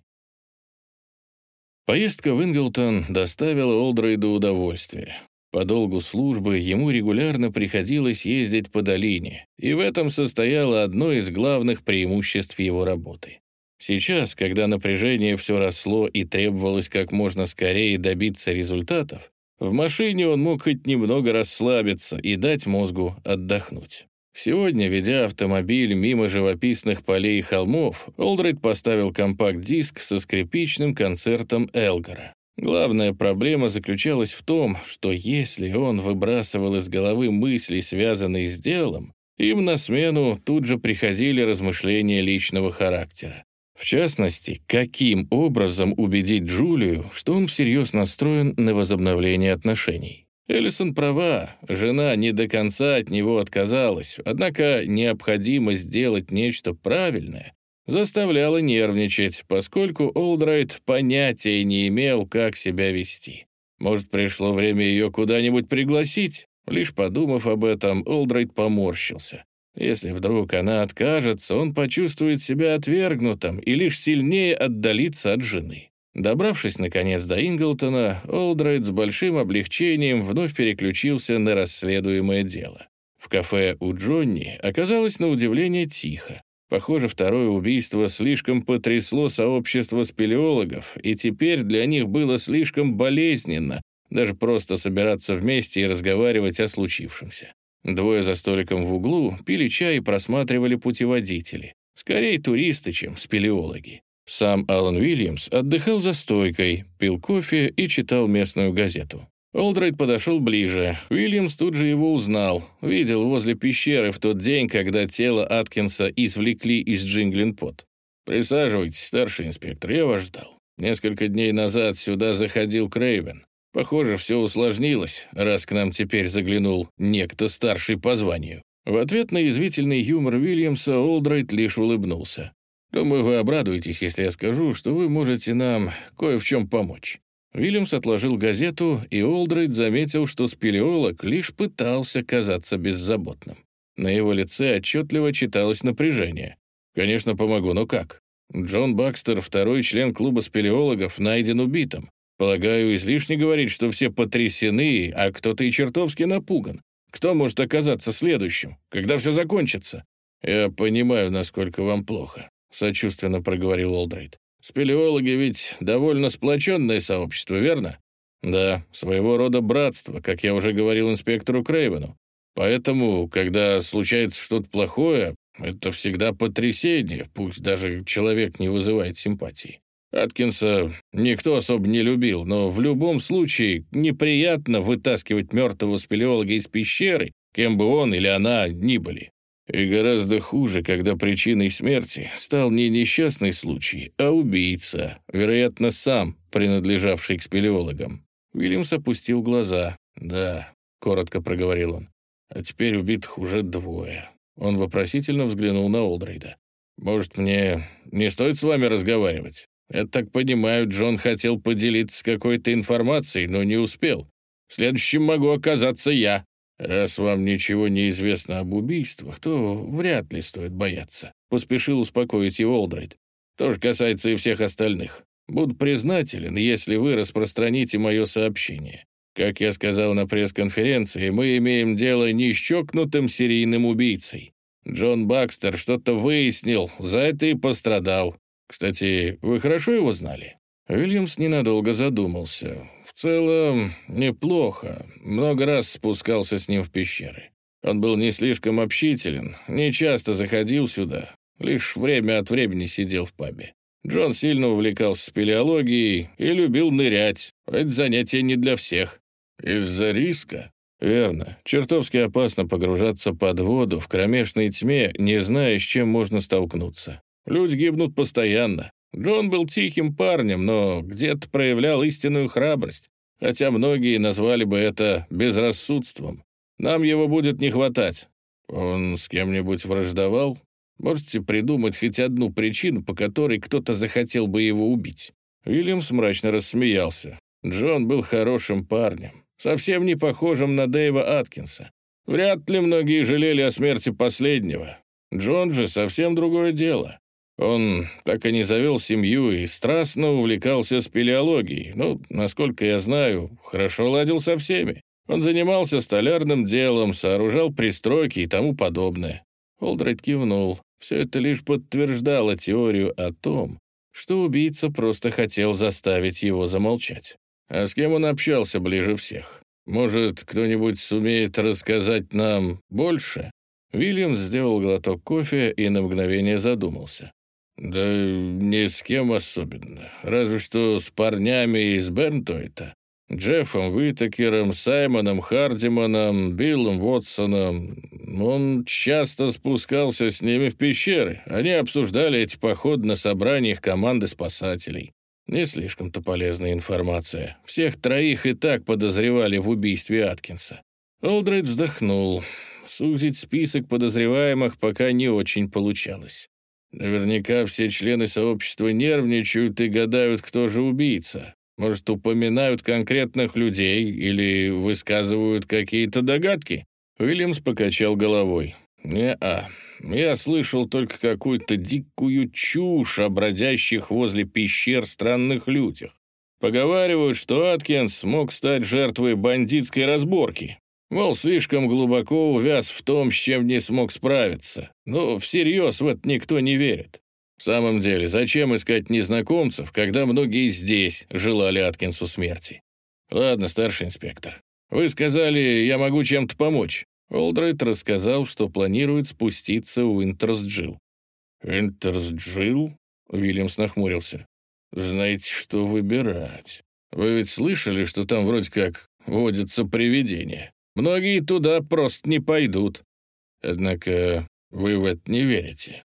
Поездка в Инглтон доставила Олдрейду удовольствие. По долгу службы ему регулярно приходилось ездить по долине, и в этом состояло одно из главных преимуществ его работы. Сейчас, когда напряжение все росло и требовалось как можно скорее добиться результатов, в машине он мог хоть немного расслабиться и дать мозгу отдохнуть. Сегодня, ведя автомобиль мимо живописных полей и холмов, Олдрейд поставил компакт-диск со скрипичным концертом Элгара. Главная проблема заключалась в том, что если он выбрасывал из головы мысли, связанные с делом, им на смену тут же приходили размышления личного характера. В частности, каким образом убедить Джулию, что он всерьез настроен на возобновление отношений. Эллисон права, жена не до конца от него отказалась, однако необходимость сделать нечто правильное заставляла нервничать, поскольку Олдрайт понятия не имел, как себя вести. Может, пришло время ее куда-нибудь пригласить? Лишь подумав об этом, Олдрайт поморщился. Если вдруг она откажется, он почувствует себя отвергнутым и лишь сильнее отдалится от жены. Добравшись, наконец, до Инглтона, Олдрайт с большим облегчением вновь переключился на расследуемое дело. В кафе у Джонни оказалось на удивление тихо. Похоже, второе убийство слишком потрясло сообщество спелеологов, и теперь для них было слишком болезненно даже просто собираться вместе и разговаривать о случившемся. Двое за столиком в углу пили чай и просматривали путеводители. Скорее туристы, чем спелеологи. Сам Алан Уильямс отдыхал за стойкой, пил кофе и читал местную газету. Олдрайт подошел ближе. Уильямс тут же его узнал. Видел возле пещеры в тот день, когда тело Аткинса извлекли из Джинглин-Пот. «Присаживайтесь, старший инспектор, я вас ждал. Несколько дней назад сюда заходил Крейвен. Похоже, все усложнилось, раз к нам теперь заглянул некто старший по званию». В ответ на язвительный юмор Уильямса Олдрайт лишь улыбнулся. «Думаю, вы обрадуетесь, если я скажу, что вы можете нам кое в чем помочь». Уильямс отложил газету, и Олдрайт заметил, что спелеолог лишь пытался казаться беззаботным. На его лице отчетливо читалось напряжение. «Конечно, помогу, но как? Джон Бакстер, второй член клуба спелеологов, найден убитым. Полагаю, излишне говорить, что все потрясены, а кто-то и чертовски напуган. Кто может оказаться следующим, когда все закончится? Я понимаю, насколько вам плохо, сочувственно проговорил Олдрейд. Спелеологи ведь довольно сплоченное сообщество, верно? Да, своего рода братство, как я уже говорил инспектору Крейвену. Поэтому, когда случается что-то плохое, это всегда потрясение, пусть даже человек не вызывает симпатии. Аткинса никто особо не любил, но в любом случае неприятно вытаскивать мертвого спелеолога из пещеры, кем бы он или она ни были. И гораздо хуже, когда причиной смерти стал не несчастный случай, а убийца, вероятно, сам, принадлежавший к спелеологам. Уильямс опустил глаза. «Да», — коротко проговорил он. «А теперь убитых уже двое». Он вопросительно взглянул на Олдрейда. «Может, мне не стоит с вами разговаривать? Я так понимаю, Джон хотел поделиться какой-то информацией, но не успел. Следующим могу оказаться я. Раз вам ничего не известно об убийствах, то вряд ли стоит бояться. Поспешил успокоить его Олдрейд. То же касается и всех остальных. Буду признателен, если вы распространите мое сообщение. Как я сказал на пресс-конференции, мы имеем дело не с чокнутым серийным убийцей. Джон Бакстер что-то выяснил, за это и пострадал. Кстати, вы хорошо его знали?» Уильямс ненадолго задумался. В целом, неплохо. Много раз спускался с ним в пещеры. Он был не слишком общителен, не часто заходил сюда, лишь время от времени сидел в пабе. Джон сильно увлекался спелеологией и любил нырять. Это занятие не для всех. Из-за риска? Верно. Чертовски опасно погружаться под воду в кромешной тьме, не зная, с чем можно столкнуться. Люди гибнут постоянно. Джон был тихим парнем, но где-то проявлял истинную храбрость, хотя многие назвали бы это безрассудством. Нам его будет не хватать. Он с кем-нибудь враждовал? Можете придумать хоть одну причину, по которой кто-то захотел бы его убить?» Уильямс мрачно рассмеялся. Джон был хорошим парнем, совсем не похожим на Дэйва Аткинса. Вряд ли многие жалели о смерти последнего. Джон же совсем другое дело. Он так и не завел семью и страстно увлекался спелеологией, ну, насколько я знаю, хорошо ладил со всеми. Он занимался столярным делом, сооружал пристройки и тому подобное. Олдрайт кивнул. Все это лишь подтверждало теорию о том, что убийца просто хотел заставить его замолчать. А с кем он общался ближе всех? Может, кто-нибудь сумеет рассказать нам больше? Вильямс сделал глоток кофе и на мгновение задумался. «Да ни с кем особенно. Разве что с парнями из Бернтойта. Джеффом Уитакером, Саймоном Хардиманом, Биллом Вотсоном. Он часто спускался с ними в пещеры. Они обсуждали эти походы на собраниях команды спасателей. Не слишком-то полезная информация. Всех троих и так подозревали в убийстве Аткинса. Олдрейд вздохнул. Сузить список подозреваемых пока не очень получалось. Наверняка все члены сообщества нервничают и гадают, кто же убийца. Может, упоминают конкретных людей или высказывают какие-то догадки?» Уильямс покачал головой. «Не-а. Я слышал только какую-то дикую чушь о бродящих возле пещер странных людях. Поговаривают, что Аткинс мог стать жертвой бандитской разборки. Мол, слишком глубоко увяз в том, с чем не смог справиться. Но всерьез в это никто не верит. В самом деле, зачем искать незнакомцев, когда многие здесь желали Аткинсу смерти? Ладно, старший инспектор. Вы сказали, я могу чем-то помочь. Олдрайт рассказал, что планирует спуститься у Интерсджилл. «Интерсджилл?» — Уильямс нахмурился. «Знаете, что выбирать. Вы ведь слышали, что там вроде как водятся привидения? Многие туда просто не пойдут. Однако вы в это не верите.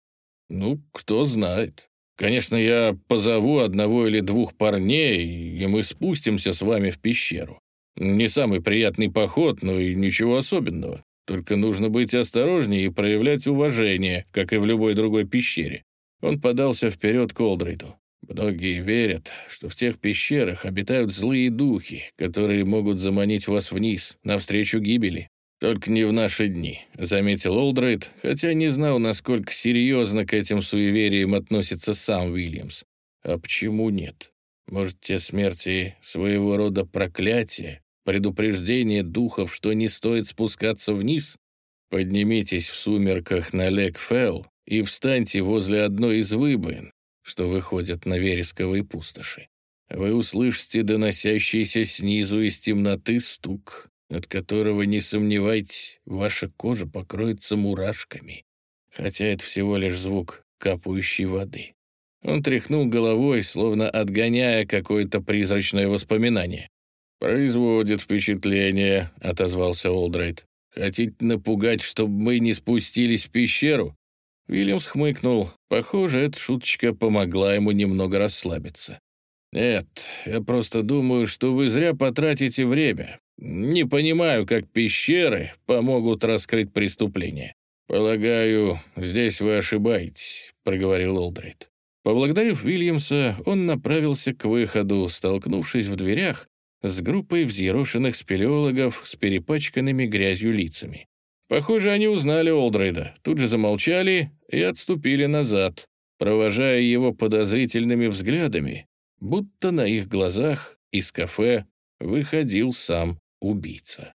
«Ну, кто знает. Конечно, я позову одного или двух парней, и мы спустимся с вами в пещеру. Не самый приятный поход, но и ничего особенного. Только нужно быть осторожнее и проявлять уважение, как и в любой другой пещере». Он подался вперед к Олдрейду. «Многие верят, что в тех пещерах обитают злые духи, которые могут заманить вас вниз, навстречу гибели. «Только не в наши дни», — заметил Олдрейд, хотя не знал, насколько серьезно к этим суевериям относится сам Уильямс. «А почему нет? Может, те смерти своего рода проклятие, предупреждение духов, что не стоит спускаться вниз? Поднимитесь в сумерках на Лекфелл и встаньте возле одной из выбоин, что выходят на вересковые пустоши. Вы услышите доносящийся снизу из темноты стук, от которого, не сомневайтесь, ваша кожа покроется мурашками, хотя это всего лишь звук капающей воды. Он тряхнул головой, словно отгоняя какое-то призрачное воспоминание. «Производит впечатление», — отозвался Олдрейд. «Хотите напугать, чтобы мы не спустились в пещеру?» Вильямс хмыкнул. Похоже, эта шуточка помогла ему немного расслабиться. «Нет, я просто думаю, что вы зря потратите время. Не понимаю, как пещеры помогут раскрыть преступление. Полагаю, здесь вы ошибаетесь, проговорил Олдрейд. Поблагодарив Уильямса, он направился к выходу, столкнувшись в дверях с группой взъерошенных спелеологов с перепачканными грязью лицами. Похоже, они узнали Олдрейда, тут же замолчали и отступили назад, провожая его подозрительными взглядами, будто на их глазах из кафе выходил сам убийца.